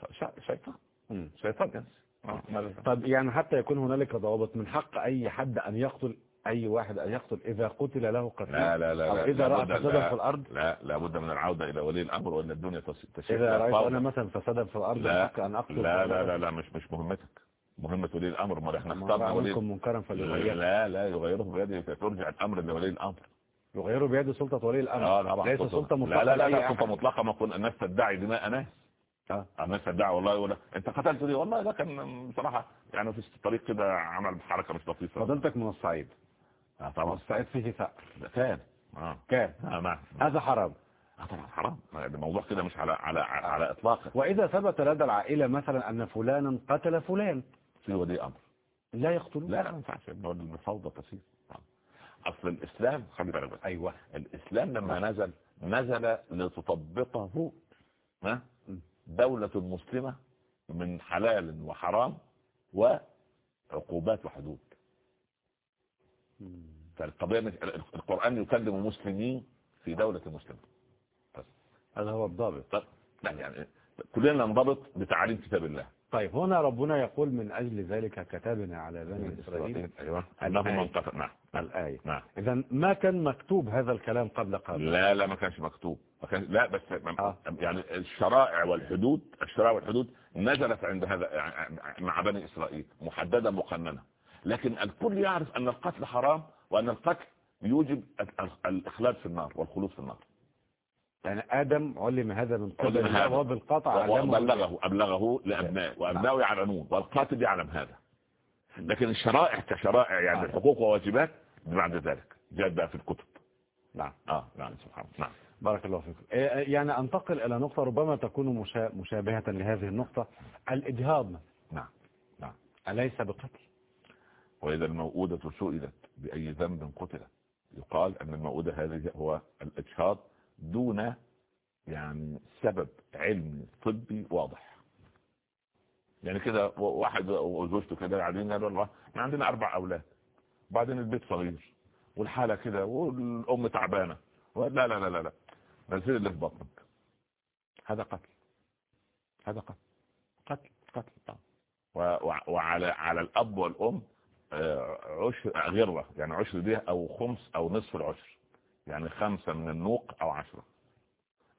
S3: شيطان. شيطان جنس. ماذا؟
S2: طب يعني حتى يكون هنالك ضوابط من حق أي حد أن يقتل أي واحد أن يقتل إذا قتل له قتل
S3: لا لا لا
S2: أو
S3: لا
S2: إذا رأى فسادا
S3: لا-
S2: في الأرض؟
S3: لا لابد من العودة إلى ولي الأمر وإن الدنيا تشير
S2: إذا رأيت. أنا مثلا فسادا في الأرض
S3: لا
S2: أن أقتل
S3: لا لا لا لا مش مش مهمتك. مهمة ولي الأمر ما
S2: إحنا
S3: اخترنا ولي
S2: منكرا فليغيره.
S3: لا لا يغيره بيده ترجع الأمر لولي الأمر.
S2: يغيره بيد سلطة ولي الأمر.
S3: آه طبعا
S2: ليس
S3: سلطة.
S2: مطلقة
S3: لا لا, لا سلطة. مطلقة ما كن الناس تدعي دماء ناس.
S2: آه.
S3: الناس تدعي والله يقول أنت قتلت دي والله ده كان بصراحة يعني في الطريق كده عمل حركة مش لطيفة.
S2: فضلتك من الصعيد.
S3: آه طبعا.
S2: والصعيد فيه ثأر.
S3: كان. آه.
S2: كان.
S3: آه،
S2: هذا حرام.
S3: آه طبعا حرام. الموضوع كده مش على على على اطلاقه
S2: وإذا ثبت لدى العائلة مثلا أن فلانا قتل فلان.
S3: في ولي أمر.
S2: لا يقتلون.
S3: لا لا ما ينفعش. الفوضى تصير أصل الإسلام خلي بالك بس.
S2: أيوه.
S3: الإسلام لما نزل نزل لتطبقه ها دولة مسلمة من حلال وحرام وعقوبات وحدود. فالقضية القرآن يكلم مسلمين في دولة مسلمة.
S2: هذا هو الضابط.
S3: طب لا يعني كلنا ننضبط بتعاليم كتاب الله.
S2: طيب هنا ربنا يقول من أجل ذلك كتبنا على بني إسرائيل أيوه.
S3: من قتل نعم.
S2: الآية.
S3: نعم.
S2: إذا ما كان مكتوب هذا الكلام قبل قبل.
S3: لا لا ما كانش مكتوب. ما كان لا بس
S2: آه.
S3: يعني الشرائع والحدود الشرائع والحدود نزلت عند هذا مع بني إسرائيل محددة مقننة. لكن الكل يعرف أن القتل حرام وأن القتل يوجب ال- الإخلاد في النار والخلود في النار.
S2: يعني آدم علم هذا من قبل
S3: علم
S2: الله علمه.
S3: وبلغه أبلغه لابنائه وابنائه يعلمون والقاتل يعلم هذا. لكن الشرائع كشرائع يعني
S2: آه.
S3: حقوق وواجبات بعد ذلك. جاءت بقى في الكتب.
S2: نعم.
S3: آه نعم سبحان الله. نعم.
S2: بارك الله فيكم. إيه، يعني أنتقل إلى نقطة ربما تكون مشا- مشابهة لهذه النقطة. الإجهاض.
S3: نعم نعم.
S2: أليس بقتل؟
S3: وإذا الموءودة سئلت بأي ذنب قتلت. يقال أن الموءودة هذه هو الإجهاض دون يعني سبب علمي طبي واضح. يعني كده واحد وزوجته كده قاعدين قالوا الله إحنا عندنا أربع أولاد وبعدين البيت صغير والحالة كده والأم تعبانة. لا لا لا لا لا. نزل اللي في بطنك. هذا قتل. هذا قتل. قتل قتل وعلى على الأب والأم عشر غرة يعني عشر دي أو خمس أو نصف العشر. يعني خمسة من النوق أو عشرة.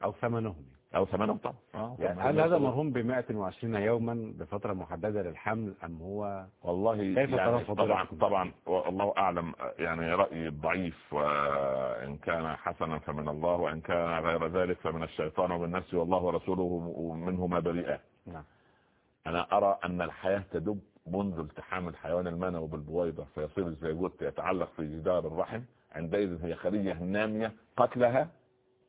S2: أو ثمنهم.
S3: أو ثمانهم طبعا. آه،
S2: يعني. هل هذا مرهون ب 120 يوما بفترة محددة للحمل أم هو
S3: والله
S2: كيف
S3: يعني؟ طبعا طبعا والله أعلم يعني رأيي ضعيف وان كان حسنا فمن الله وإن كان غير ذلك فمن الشيطان وبالنفس والله ورسوله منهما بريئان
S2: نعم.
S3: أنا أرى أن الحياة تدب منذ التحام الحيوان المنوي بالبويضة فيصير الزيجوت يتعلق في جدار الرحم. عندئذ هي خلية نامية. قتلها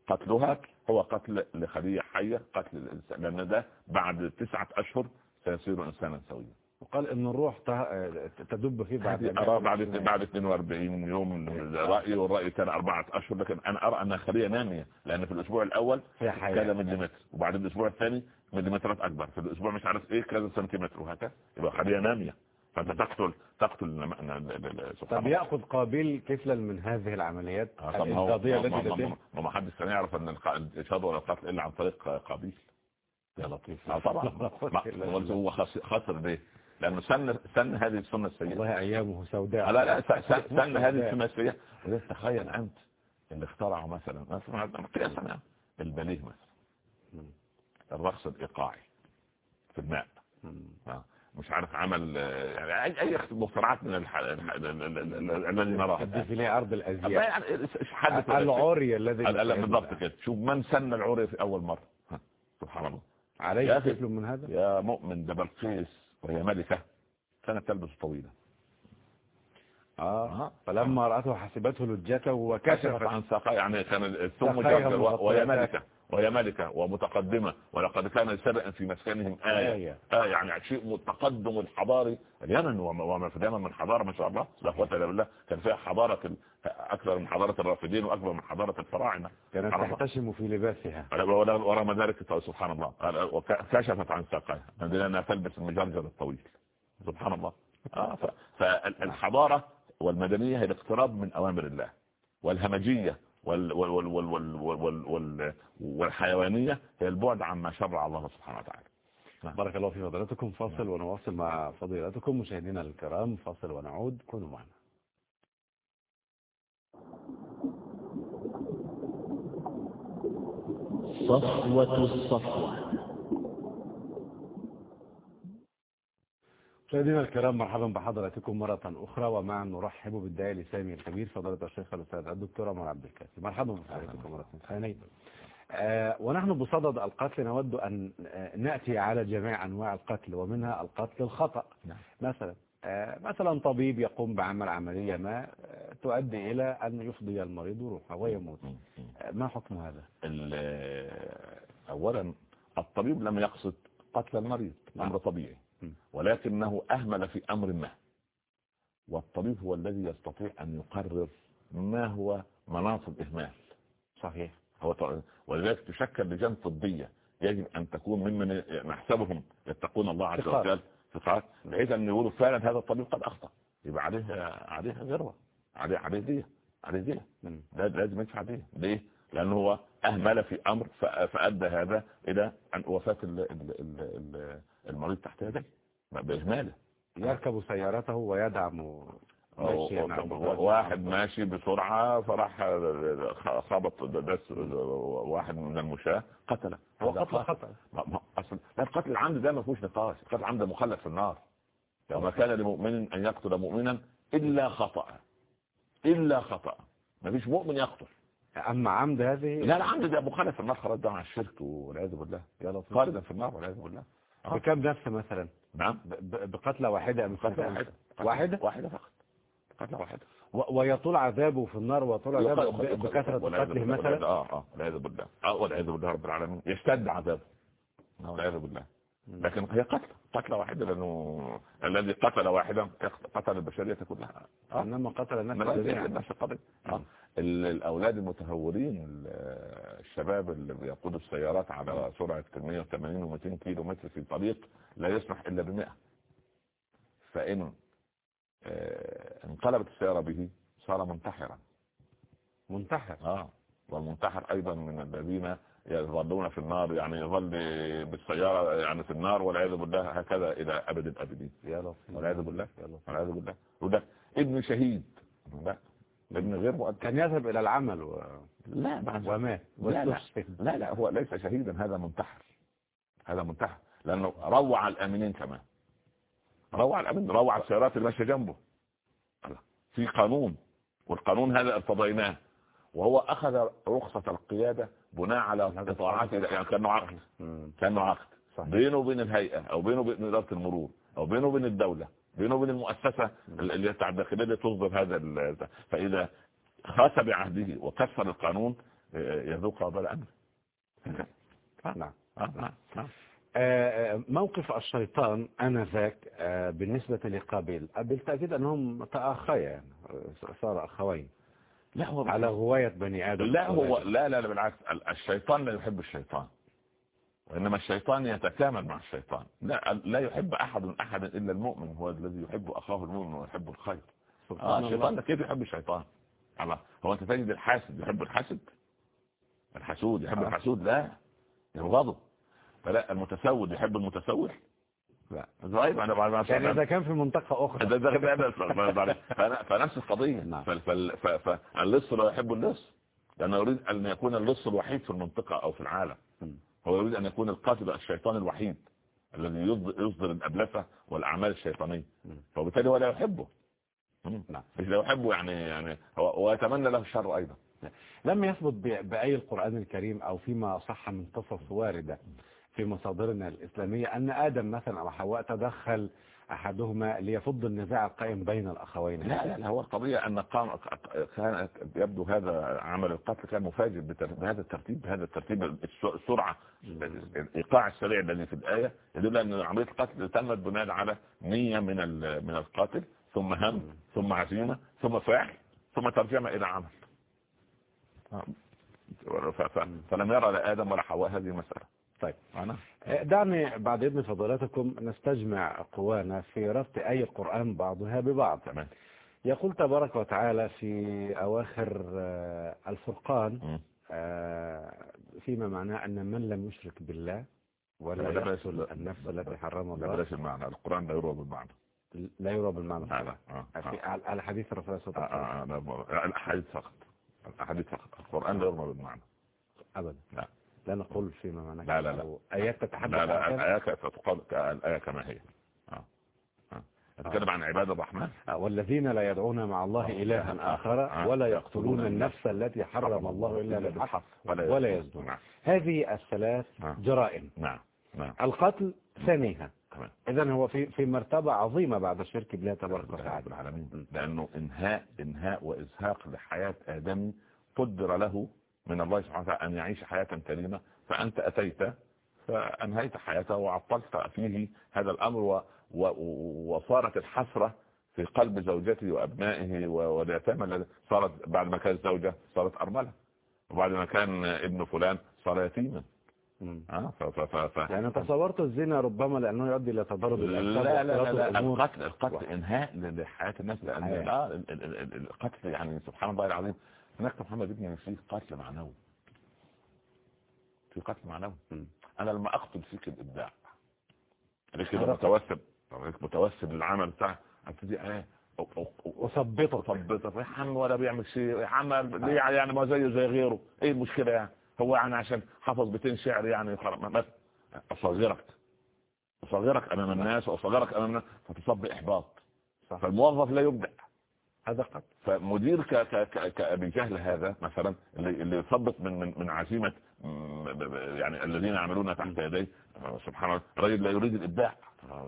S3: قتلها هو قتل لخلية حية قتل الإنسان لأن ده بعد تسعة أشهر سيصير إنسانا سويا.
S2: وقال إن الروح تدب فيه بعد
S3: أرى بعد بعد 42 يوم رأي والرأي الثاني أربعة أشهر لكن أنا أرى أنها خلية نامية لأن في الأسبوع الأول. كذا مليمتر وبعد الأسبوع الثاني مليمترات أكبر. في الأسبوع مش عارف إيه كذا سنتيمتر وهكذا. يبقى خليه نامية. فأنت تقتل تقتل
S2: طب يأخذ قابيل كفلا من هذه العمليات؟
S3: القضية
S2: التي تتم؟
S3: ما حدش كان يعرف إن الاشاده ولا القتل إلا عن طريق قابيل.
S2: يا لطيف.
S3: آه، طبعا. [laughs] هو خسر بيه لأنه سن سن هذه السنة السيئة.
S2: والله أيامه سوداء.
S3: آه، لا لا سن هذه السنة السيئة. ولكن تخيل أنت اللي اخترعوا مثلا. مثلا يعني. الباليه مثلا. الرقص الإيقاعي في الماء. آه. مش عارف عمل يعني أي مخترعات من الذي نراها
S2: الديفيليه
S3: أرض
S2: الأزياء؟
S3: يعني حدث
S2: العري الذي
S3: يعني بالضبط كده. شوف من سن العري في أول مرة. سبحان الله.
S2: عليه مثل من هذا؟
S3: يا مؤمن ده بلقيس وهي ملكة كانت تلبس طويلة.
S2: آه.
S3: آه.
S2: فلما رأته حسبته لجته وكشفت.
S3: عن ساقيه يعني كان الثم جاء وهي ملكة. وهي ملكة ومتقدمة ولقد كان سبأ في مسكنهم آية.
S2: آية.
S3: آه يعني شيء متقدم الحضاري اليمن وما في اليمن من حضارة ما شاء الله لا قوة إلا بالله. كان فيها حضارة أكثر من حضارة الرافدين وأكبر من حضارة الفراعنة.
S2: كانت. تحتشم في لباسها.
S3: ورغم ذلك سبحان الله. كشفت عن ساقها. أنها تلبس المجرجر الطويل. سبحان الله. آه فالحضارة والمدنية هي الاقتراب من أوامر الله والهمجية وال وال وال وال وال وال وال والحيوانية هي البعد عما شرع الله سبحانه وتعالى.
S2: بارك الله في فضيلتكم. فاصل ونواصل مع فضيلتكم مشاهدينا الكرام. فاصل ونعود. كونوا معنا.
S4: صفوة الصفوة.
S2: مشاهدينا الكرام مرحبا بحضراتكم مرة أخرى ومعا نرحب بالداعي الإسلامي الكبير فضيلة الشيخ الأستاذ الدكتور عمر عبد الكافي مرحبا بحضراتكم مرة ثانية آه ونحن بصدد القتل نود أن نأتي على جميع أنواع القتل ومنها القتل الخطأ
S3: نعم.
S2: مثلا آه مثلا طبيب يقوم بعمل عملية ما آه تؤدي إلى أن يفضي المريض روحه ويموت آه ما حكم هذا؟
S3: أولا الطبيب لم يقصد قتل المريض
S2: نعم.
S3: أمر طبيعي. ولكنه أهمل في أمر ما. والطبيب هو الذي يستطيع أن يقرر ما هو مناط الإهمال.
S2: صحيح.
S3: هو ولذلك تشكل لجان طبية. يجب أن تكون ممن نحسبهم يتقون الله عز. وجل. ثقات. بحيث أن يقولوا فعلا هذا الطبيب قد أخطأ. يبقى عليه عليه غروة عليه عليه دية. عليه دية. لازم يدفع دية. ليه؟ لأنه هو أهمل في أمر فأدى هذا إلى أن وفاة ال- ال- ال- ال- المريض تحت يديه بإهماله
S2: يركب سيارته ويدعم
S3: واحد ماشي بسرعة فراح خبط دس واحد من المشاة قتله.
S2: هو قتل خطأ
S3: ما- ما- اصل لا القتل العمد ده ما فيهوش نقاش. القتل العمد مخلد في النار. وما كان لمؤمن أن يقتل مؤمنا إلا خطأ. إلا خطأ. ما فيش مؤمن يقتل.
S2: أما عمد هذه
S3: لا العمد ده مخلد في النار خلاص ده مع الشرك والعياذ بالله. يا لطيف خالدا في النار والعياذ بالله.
S2: بكم نفس مثلا؟
S3: نعم.
S2: بقتلة واحدة أم
S3: قتلة واحدة.
S2: واحدة؟
S3: واحدة فقط. قتلة واحدة.
S2: ويطول عذابه في النار ويطول عذابه بكثرة قتله مثلا؟
S3: آه آه والعياذ بالله. آه والعياذ بالله رب العالمين. يشتد عذابه. آه، والعياذ بالله. لكن هي قتلة قتلة واحدة لأنه الذي قتل واحدا قتل البشرية كلها. آه.
S2: إنما قتل الناس
S3: القضية آه. ال- الأولاد المتهورين ال- الشباب اللي بيقودوا السيارات على سرعة 180 و200 كيلو متر في طريق لا يسمح إلا ب 100 فإن آه، انقلبت السيارة به صار منتحرا.
S2: منتحر.
S3: آه والمنتحر أيضا من الذين يظلون في النار يعني يظل بالسيارة يعني في النار والعياذ بالله هكذا إلى أبد الأبدين.
S2: يا لطيف.
S3: والعياذ بالله. والعياذ بالله. وده ابن شهيد. لا ابن غير مؤدب
S2: كان يذهب إلى العمل و...
S3: لا
S2: ومات.
S3: لا لا. لا لا هو ليس شهيدا. هذا منتحر. هذا منتحر. لأنه روع الامنين كمان. روع الامنين روع السيارات اللي ماشية جنبه. في قانون. والقانون هذا ارتضيناه. وهو أخذ رخصة القيادة بناء على قطاعات يعني كانه عقد
S2: مم.
S3: كانه عقد. بينه وبين الهيئة أو بينه وبين إدارة المرور أو بينه وبين الدولة. بينه وبين المؤسسة اللي بتاع الداخلية تصدر هذا فإذا خاس بعهده وكسر القانون آه، يذوق وبال امره
S2: نعم.
S3: آه، نعم. نعم.
S2: آه، آه، موقف الشيطان آنذاك آه، بالنسبة لقابيل. آه، بالتأكيد أنهم تأخيا يعني آه، صار أخوين.
S3: لا هو
S2: على غواية بني آدم
S3: لا هو لا لا لا بالعكس. ال- الشيطان لا يحب الشيطان. وإنما الشيطان يتكامل مع الشيطان. لا لا يحب أحد أحد إلا المؤمن هو الذي يحب أخاه المؤمن ويحب الخير. آه الشيطان
S2: الله.
S3: ده كيف يحب الشيطان؟ الله هو أنت تجد الحاسد يحب الحاسد؟ الحسود يحب
S2: آه.
S3: الحسود لا يبغضه. فلا المتسول يحب المتسول
S2: لا.
S3: طيب أنا بعد ما
S2: يعني إذا كان في منطقة أخرى.
S3: ده ده ده ده فن- فنفس القضية.
S2: نعم.
S3: فاللص لا يحب اللص لأنه يريد أن يكون اللص الوحيد في المنطقة أو في العالم. هو يريد أن يكون القاتل الشيطان الوحيد الذي يصدر الأبلسة والأعمال الشيطانية. فبالتالي هو لا يحبه.
S2: نعم.
S3: مش لا يحبه يعني يعني هو ويتمنى له الشر أيضا
S2: لم يثبت بأي القرآن الكريم أو فيما صح من قصص واردة في مصادرنا الإسلامية أن آدم مثلا أو حواء تدخل أحدهما ليفض النزاع القائم بين الأخوين.
S3: لا لا لا هو القضية أن قام كان يبدو هذا عمل القتل كان مفاجئ بهذا الترتيب بهذا الترتيب الس- السرعة الإيقاع السريع الذي في الآية يدل أن عملية القتل تمت بناء على نية من من القاتل ثم هم ثم عزيمة ثم فعل ثم ترجمة إلى عمل. آه. فلم يرى لا آدم ولا حواء هذه المسألة
S2: طيب
S3: أنا
S2: دعني بعد إذن فضلاتكم نستجمع قوانا في ربط أي القرآن بعضها ببعض
S3: تمام
S2: يقول تبارك وتعالى في أواخر آه، الفرقان. آه، فيما معناه أن من لم يشرك بالله ولا
S3: لا، لا،
S2: يقتل
S3: لا.
S2: النفس التي حرم
S3: لا
S2: الله
S3: بلاش المعنى القرآن لا يروى بالمعنى
S2: لا يرى بالمعنى
S3: لا لا آه. آه.
S2: في- على على حديث الرسول صلى
S3: آه،
S2: الله عليه وسلم
S3: آه، لا، الأحاديث فقط الأحاديث فقط القرآن لا يروى بالمعنى
S2: أبدا
S3: لا.
S2: لا نقول فيما معناه
S3: لا، لا، لا.
S2: آيات تتحدث
S3: لا لا
S2: عن كذا.
S3: الآية كما هي. آه. آه. نتكلم عن عباد الرحمن.
S2: آه، والذين لا يدعون مع الله
S3: آه.
S2: إلها آخر
S3: آه.
S2: ولا يقتلون النفس. التي حرم الله إلا بالحق ولا يزنون.
S3: نعم.
S2: هذه الثلاث
S3: آه.
S2: جرائم.
S3: نعم. نعم.
S2: القتل ثانيها إذا هو في في مرتبة عظيمة بعد الشرك بالله تبارك وتعالى.
S3: لأنه إنهاء إنهاء وإزهاق لحياة آدم قدر له من الله سبحانه وتعالى أن يعيش حياة كريمة فأنت أتيت فأنهيت حياته وعطلت فيه هذا الأمر وصارت الحسرة في قلب زوجته وأبنائه و- واليتامى صارت بعد ما كانت زوجة صارت أرملة. وبعد ما كان ابن فلان صار يتيما. آه ف ف ف ف
S2: يعني تصورت الزنا ربما لأنه يؤدي إلى تضارب
S3: لا لا لا, لا. القتل القتل إنهاء ل- لحياة الناس ال- القتل يعني سبحان الله العظيم هناك محمد ابني في قتل معنوي في قتل معنوي. أنا لما أقتل فيك الإبداع. أنا كده
S2: هذا
S3: متوسم متوسم للعمل بتاع ابتدي إيه أو-
S2: وثبطك
S3: وثبتك يا عم ولا بيعمل شيء. يا عم ليه يعني؟ ما زيه زي غيره. إيه المشكلة يعني؟ هو يعني عشان حفظ بيتين شعر يعني ما- اصغرك اصغرك أمام الناس واصغرك أمام الناس. فتصب
S2: إحباط.
S3: فالموظف لا يبدع.
S2: هذا قتل
S3: فمدير ك ك ك كأبي جهل هذا مثلا اللي اللي يثبط من من من ب- يعني الذين يعملون تحت يديه. سبحان الله رجل لا يريد الإبداع.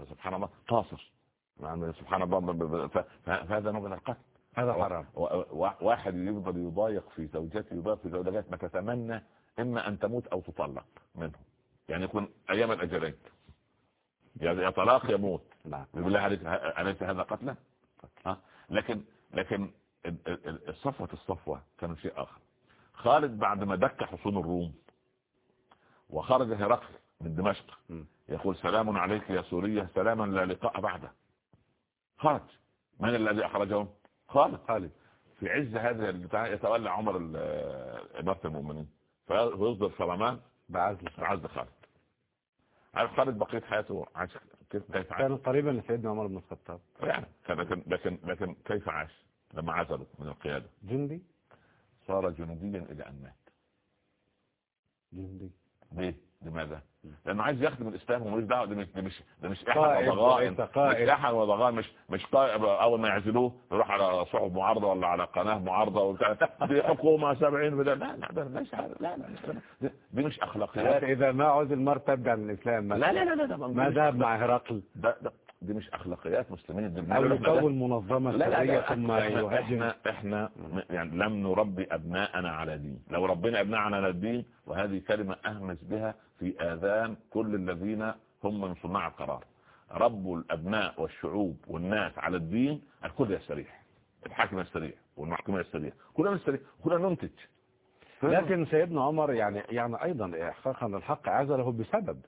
S3: سبحان الله قاصر. يعني سبحان الله فهذا نوع من القتل.
S2: هذا حرام.
S3: واحد يفضل يضايق في زوجته يضايق في زوجته ما تتمنى إما أن تموت أو تطلق منه يعني يكون أيام الأجلين. يعني يا طلاق يا موت.
S2: نعم
S3: بالله عليك أليس هذا قتله؟ لكن لكن ال- ال- ال- الصفوة الصفوة كان شيء آخر. خالد بعد ما دك حصون الروم وخرج هرقل من دمشق. يقول سلام عليك يا سورية سلاما لا لقاء بعده. خرج من الذي أخرجهم؟ خالد.
S2: خالد.
S3: في عز هذا البتاع يتولى عمر إمارة المؤمنين. فيصدر فرمان
S2: بعزل
S3: بعز خالد. عارف خالد بقية حياته عاش
S2: كان قريبا لسيدنا عمر بن الخطاب.
S3: يعني لكن لكن لكن كيف عاش؟ لما عزلوا من القيادة.
S2: جندي؟
S3: صار جنديا إلى أن مات.
S2: جندي.
S3: ليه؟ لماذا؟ لأنه عايز يخدم الإسلام ومش دعوة ده مش ده مش ده مش
S2: قائد
S3: وضغائن. مش وضغائن مش مش قائد. أول ما يعزلوه يروح على صحف معارضة ولا على قناة معارضة وبتاع. دي حكومة 70 بدل لا لا ده ليس لا لا دي- مش أخلاقيات.
S2: إذا ما عزل مر تبع عن الإسلام
S3: لا لا لا لا
S2: ما ذهب مع هرقل.
S3: ده ده دي مش أخلاقيات مسلمين. ده-
S2: يكون منظمة
S3: لا لا لا
S2: ثم
S3: إحنا
S2: يهاجم.
S3: إحنا, إحنا يعني لم نربي أبناءنا على دين. لو ربنا أبناءنا على الدين وهذه كلمة اهمس بها في آذان كل الذين هم من صناع القرار. ربوا الأبناء والشعوب والناس على الدين الكل يستريح الحاكم يستريح والمحكمة يستريح كلنا نستريح كلنا ننتج.
S2: لكن سيدنا عمر يعني يعني أيضا إحقاقا للحق عزله بسبب.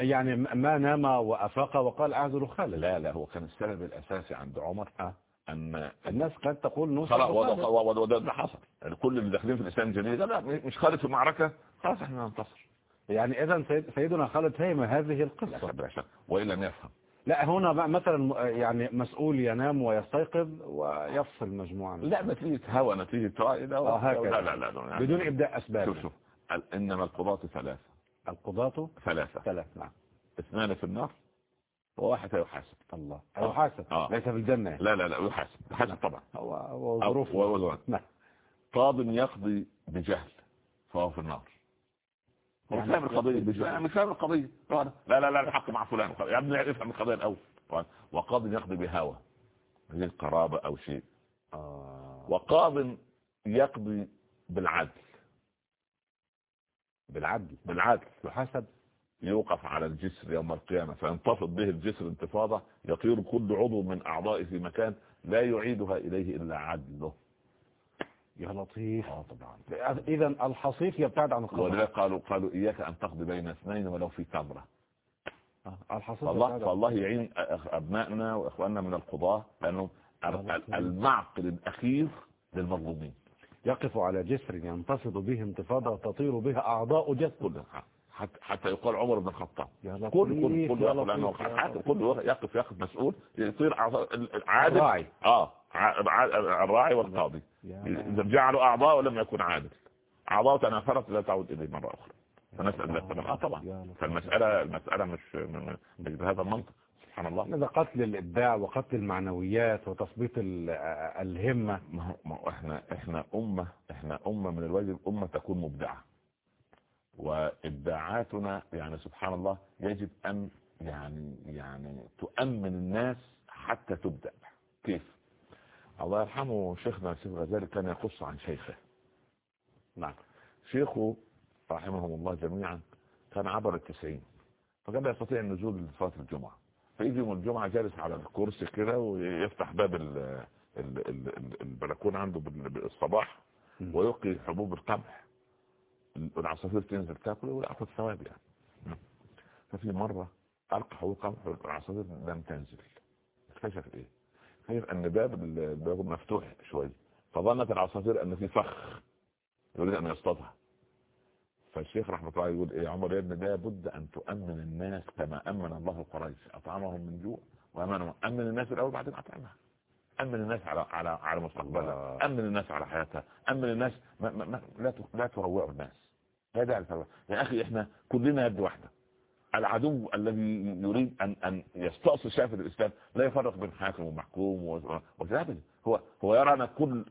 S2: يعني ما نام وأفاق وقال أعزل خالد.
S3: لا لا هو كان السبب الأساسي عند عمر
S2: آه.
S3: أن
S2: الناس قد تقول نوصل
S3: خلاص. وده- وده وده ده حصل. يعني كل اللي داخلين في الإسلام الجديد لا مش خالد في المعركة خلاص إحنا ننتصر
S2: يعني سيد سيدنا خالد فهم هذه
S3: لا
S2: القصة
S3: وإلا لم يفهم.
S2: لا هنا بقى مثلا يعني مسؤول ينام ويستيقظ ويفصل مجموعة
S3: لا نتيجة هوى نتيجة رأي لا. لا لا لا, لا يعني
S2: بدون إبداء أسباب.
S3: شوف شوف. إنما القضاة ثلاثة.
S2: القضاة
S3: ثلاثة.
S2: ثلاث نعم.
S3: اثنان في النار وواحد يحاسب.
S2: الله.
S3: آه.
S2: أو حاسب
S3: آه.
S2: ليس في الجنة.
S3: لا لا لا يحاسب. يحاسب طبعا.
S2: هو هو
S3: أو-
S2: ظروف
S3: و- و-
S2: نعم.
S3: قاض يقضي بجهل فهو في النار. مش
S2: يعني
S3: فاهم بجهل. لا، مش فاهم القضية. لا لا لا الحق مع فلان يا ابني افهم القضية الأول. وقاض يقضي بهوى زي القرابة أو شيء.
S2: آه.
S3: وقاض يقضي بالعدل.
S2: بالعدل
S3: بالعدل.
S2: يحاسب
S3: يوقف على الجسر يوم القيامة. فينتفض به الجسر انتفاضة يطير كل عضو من أعضائه في مكان لا يعيدها إليه إلا عدله.
S2: يا لطيف.
S3: آه طبعا.
S2: إذا الحصيف يبتعد عن القضاء
S3: ولذلك قالوا قالوا إياك أن تقضي بين اثنين ولو في كبرة
S2: آه، الحصيف
S3: فالله
S2: عن-
S3: فالله يعين أبنائنا وإخواننا من القضاة لأنهم ال- ال- المعقل الأخير للمظلومين.
S2: يقف على جسر ينتفض به انتفاضة تطير بها أعضاء جسد
S3: كل حتى, حتى يقال عمر بن الخطاب. كل كل كل يقف لأنه. كل يقف يقف مسؤول أعضاء- العادل.
S2: الراعي.
S3: آه الراعي والقاضي. إذا جعلوا أعضاء ولم يكن عادل. أعضاء تنافرت لا تعود إليه مرة أخرى. فنسأل الله السلامة آه
S2: يا
S3: طبعا. فالمسألة المسألة مش مش بهذا المنطق. سبحان الله.
S2: هذا قتل الإبداع وقتل المعنويات وتثبيط ال- الهمة.
S3: ما هو ما هو إحنا إحنا أمة إحنا أمة من الواجب أمة تكون مبدعة. وإبداعاتنا يعني سبحان الله يجب أن يعني يعني تؤمن الناس حتى تبدأ. كيف؟ الله يرحمه شيخنا الشيخ غزالي كان يقص عن شيخه.
S2: نعم.
S3: شيخه رحمهم الله جميعا كان عبر التسعين فكان لا يستطيع النزول لصلاة الجمعة. فيجي يوم الجمعة جالس على الكرسي كده ويفتح باب ال ال- ال- ال- البلكونة عنده بال- بالصباح. ويلقي حبوب القمح. العصافير تنزل تاكل ويأخذ ثواب يعني. ففي مرة ألقى حبوب قمح والعصافير لم تنزل. اكتشف إيه؟ اكتشف أن باب الباب مفتوح شوي. فظنت العصافير أن في فخ يريد أن يصطادها. فالشيخ رحمة الله يقول إيه يا عمر يا ابني لا بد أن تؤمن الناس كما أمن الله قريش أطعمهم من جوع وأمنهم. أمن الناس الأول بعدين أطعمها. أمن الناس على على على مستقبلها.
S2: الله.
S3: أمن الناس على حياتها. أمن الناس ما ما ما لا لا تروعوا الناس. لا داعي. يا أخي إحنا كلنا يد واحدة. العدو الذي يريد ان أن يستأصل شافة الإسلام لا يفرق بين حاكم ومحكوم و- وشافة هو هو يرانا كل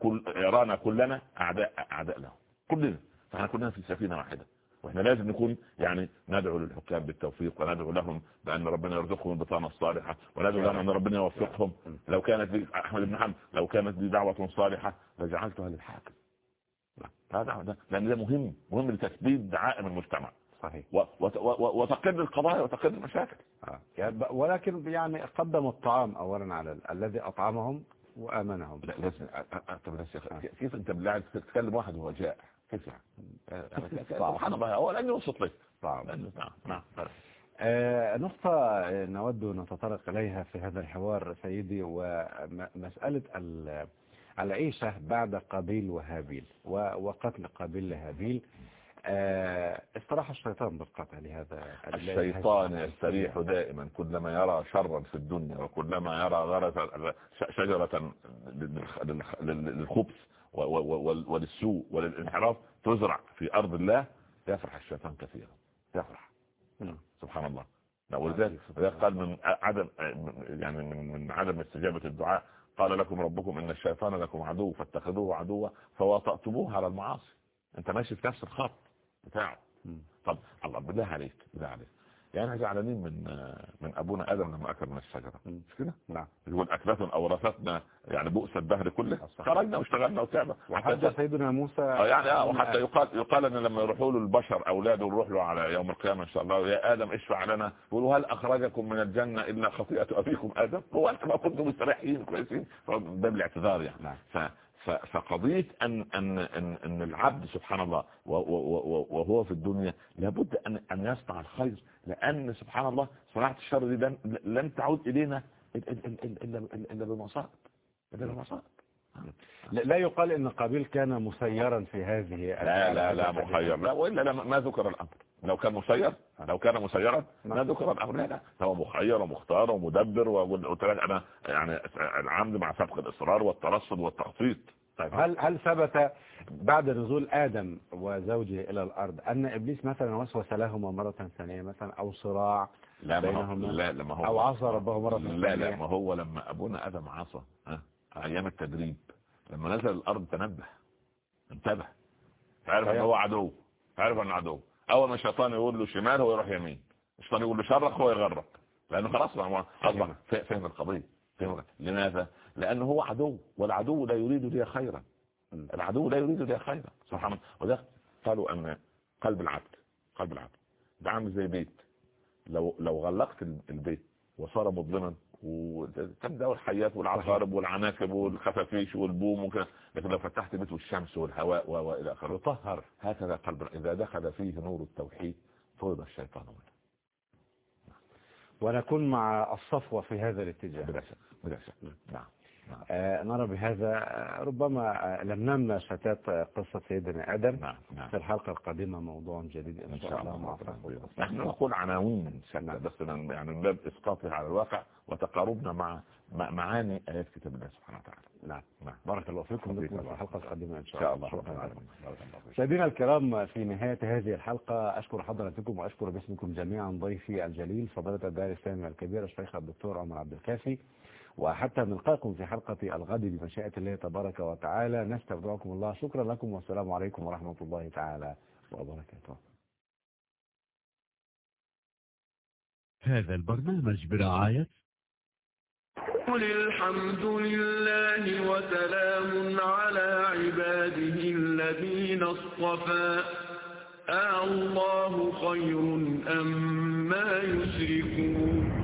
S3: كل يرانا كلنا اعداء أعداء له. كلنا. فإحنا كلنا في سفينة واحدة. وإحنا لازم نكون يعني ندعو للحكام بالتوفيق وندعو لهم بأن ربنا يرزقهم البطانه الصالحه وندعو لهم أن ربنا يوفقهم. لو كانت أحمد بن حنبل لو كانت لي دعوه صالحة لجعلتها للحاكم. هذا هذا لأن ده مهم مهم لتثبيت دعائم المجتمع.
S2: صحيح.
S3: وتقل القضايا وتقل المشاكل.
S2: آه. يعني ولكن يعني قدم الطعام اولا على ال- الذي أطعمهم وآمنهم.
S3: لا لازم أخي، كيف بالله عليك تتكلم واحد وهو جائع كيف يعني. [laughs] سبحان الله هو لن يوصف لك
S2: صعب
S3: لأنه- نعم نعم
S2: آه، نقطة آه، نود أن نتطرق إليها في هذا الحوار سيدي ومسألة ال- العيشة بعد قابيل وهابيل وقتل قابيل لهابيل. آه، استراح الشيطان بالقطع لهذا
S3: الشيطان يستريح دائما كلما يرى شرا في الدنيا وكلما يرى غرة شجرة للخ- للخ- للخبث وللسوء وللانحراف تزرع في أرض الله. يفرح الشيطان كثيرا. يفرح.
S2: نعم.
S3: سبحان الله. لا، ولذلك قال من عدم يعني من من عدم استجابة الدعاء قال لكم ربكم إن الشيطان لكم عدو فاتخذوه عدوا فوطأتموه على المعاصي. أنت ماشي في نفس الخط بتاعه. طب الله بالله عليك بالله عليك. يعني إحنا زعلانين من من ابونا آدم لما اكل من الشجره. مش كده؟
S2: نعم
S3: يقول اكلة اورثتنا يعني بؤس الدهر كله. خرجنا واشتغلنا وتعبنا
S2: وحتى سيدنا موسى
S3: آه يعني آه وحتى يقال يقال إن لما يروحوا له البشر أولاده يروح له على يوم القيامة إن شاء الله يا آدم اشفع لنا يقولوا هل أخرجكم من الجنة إلا خطيئة أبيكم آدم هو أنتم ما كنتم مستريحين كويسين باب الاعتذار يعني
S2: نعم.
S3: فقضية أن, أن, أن, أن العبد سبحان الله وهو في الدنيا لابد أن, أن يصنع الخير لأن سبحان الله صناعة الشر دي لن, تعود إلينا إلا- إلا إلا- إلا بمصائب إلا بمصائب.
S2: لا يقال إن قابيل كان مسيرا في هذه
S3: لا لا لا مخير لا وإلا لا ما ذكر الأمر. لو كان مسير لو كان مسيرا ما ذكر الامر لا لا. هو مخير ومختار ومدبر وقلت لك أنا يعني العمد مع سبق الإصرار والترصد والتخطيط. طيب.
S2: هل هل ثبت بعد نزول آدم وزوجه إلى الأرض أن إبليس مثلا وسوس لهما مرة ثانية مثلا أو صراع
S3: لا
S2: بينهما؟
S3: لا لما هو
S2: أو عصى ربه مرة
S3: لا لا
S2: ثانية
S3: ما هو لما أبونا آدم عصى ها أيام التدريب لما نزل الأرض تنبه انتبه. عارف إن هو عدو عارف انه عدو. أول ما الشيطان يقول له شمال هو يروح يمين. الشيطان يقول له شرق هو يغرب لأنه خلاص أصبح فا- فهم القضية. فهم لماذا؟ لأنه هو عدو والعدو لا يريد لي خيرا. العدو لا يريد لي خيرا. سبحان الله. وده قالوا أن قلب العبد قلب العبد. ده عامل زي بيت. لو لو غلقت ال- البيت وصار مظلما وتبدأ الحيات والعقارب والعناكب والخفافيش والبوم وكده لكن لو فتحت بيت والشمس والهواء و- والى آخره
S2: يطهر
S3: هكذا قلب إذا دخل فيه نور التوحيد طرد الشيطان منه.
S2: ونكون مع الصفوة في هذا الاتجاه.
S3: بلا شك بلا شك. نعم.
S2: نرى بهذا آه، ربما آه، لم نمنع شتات آه، قصة سيدنا آدم
S3: نعم نعم.
S2: في الحلقة القادمة موضوع جديد إن
S3: إن
S2: شاء الله مع.
S3: نحن نقول عناوين شتى بس يعني من باب اسقاطها على الواقع وتقاربنا مع مع- معاني آيات كتاب الله سبحانه وتعالى.
S2: نعم.
S3: نعم.
S2: بارك الله فيكم في. الحلقة القادمة إن شاء الله. مشاهدينا الكرام في نهاية هذه الحلقة أشكر حضراتكم وأشكر باسمكم جميعا ضيفي الجليل فضيلة الدار السامي الكبير الشيخ الدكتور عمر عبد الكافي. وحتى نلقاكم في حلقة الغد بمشيئة الله تبارك وتعالى. نستودعكم الله. شكرا لكم والسلام عليكم ورحمة الله تعالى وبركاته.
S4: هذا البرنامج برعاية
S1: قل الحمد لله وسلام على عباده الذين اصطفى. آه الله خير أم ما يشركون.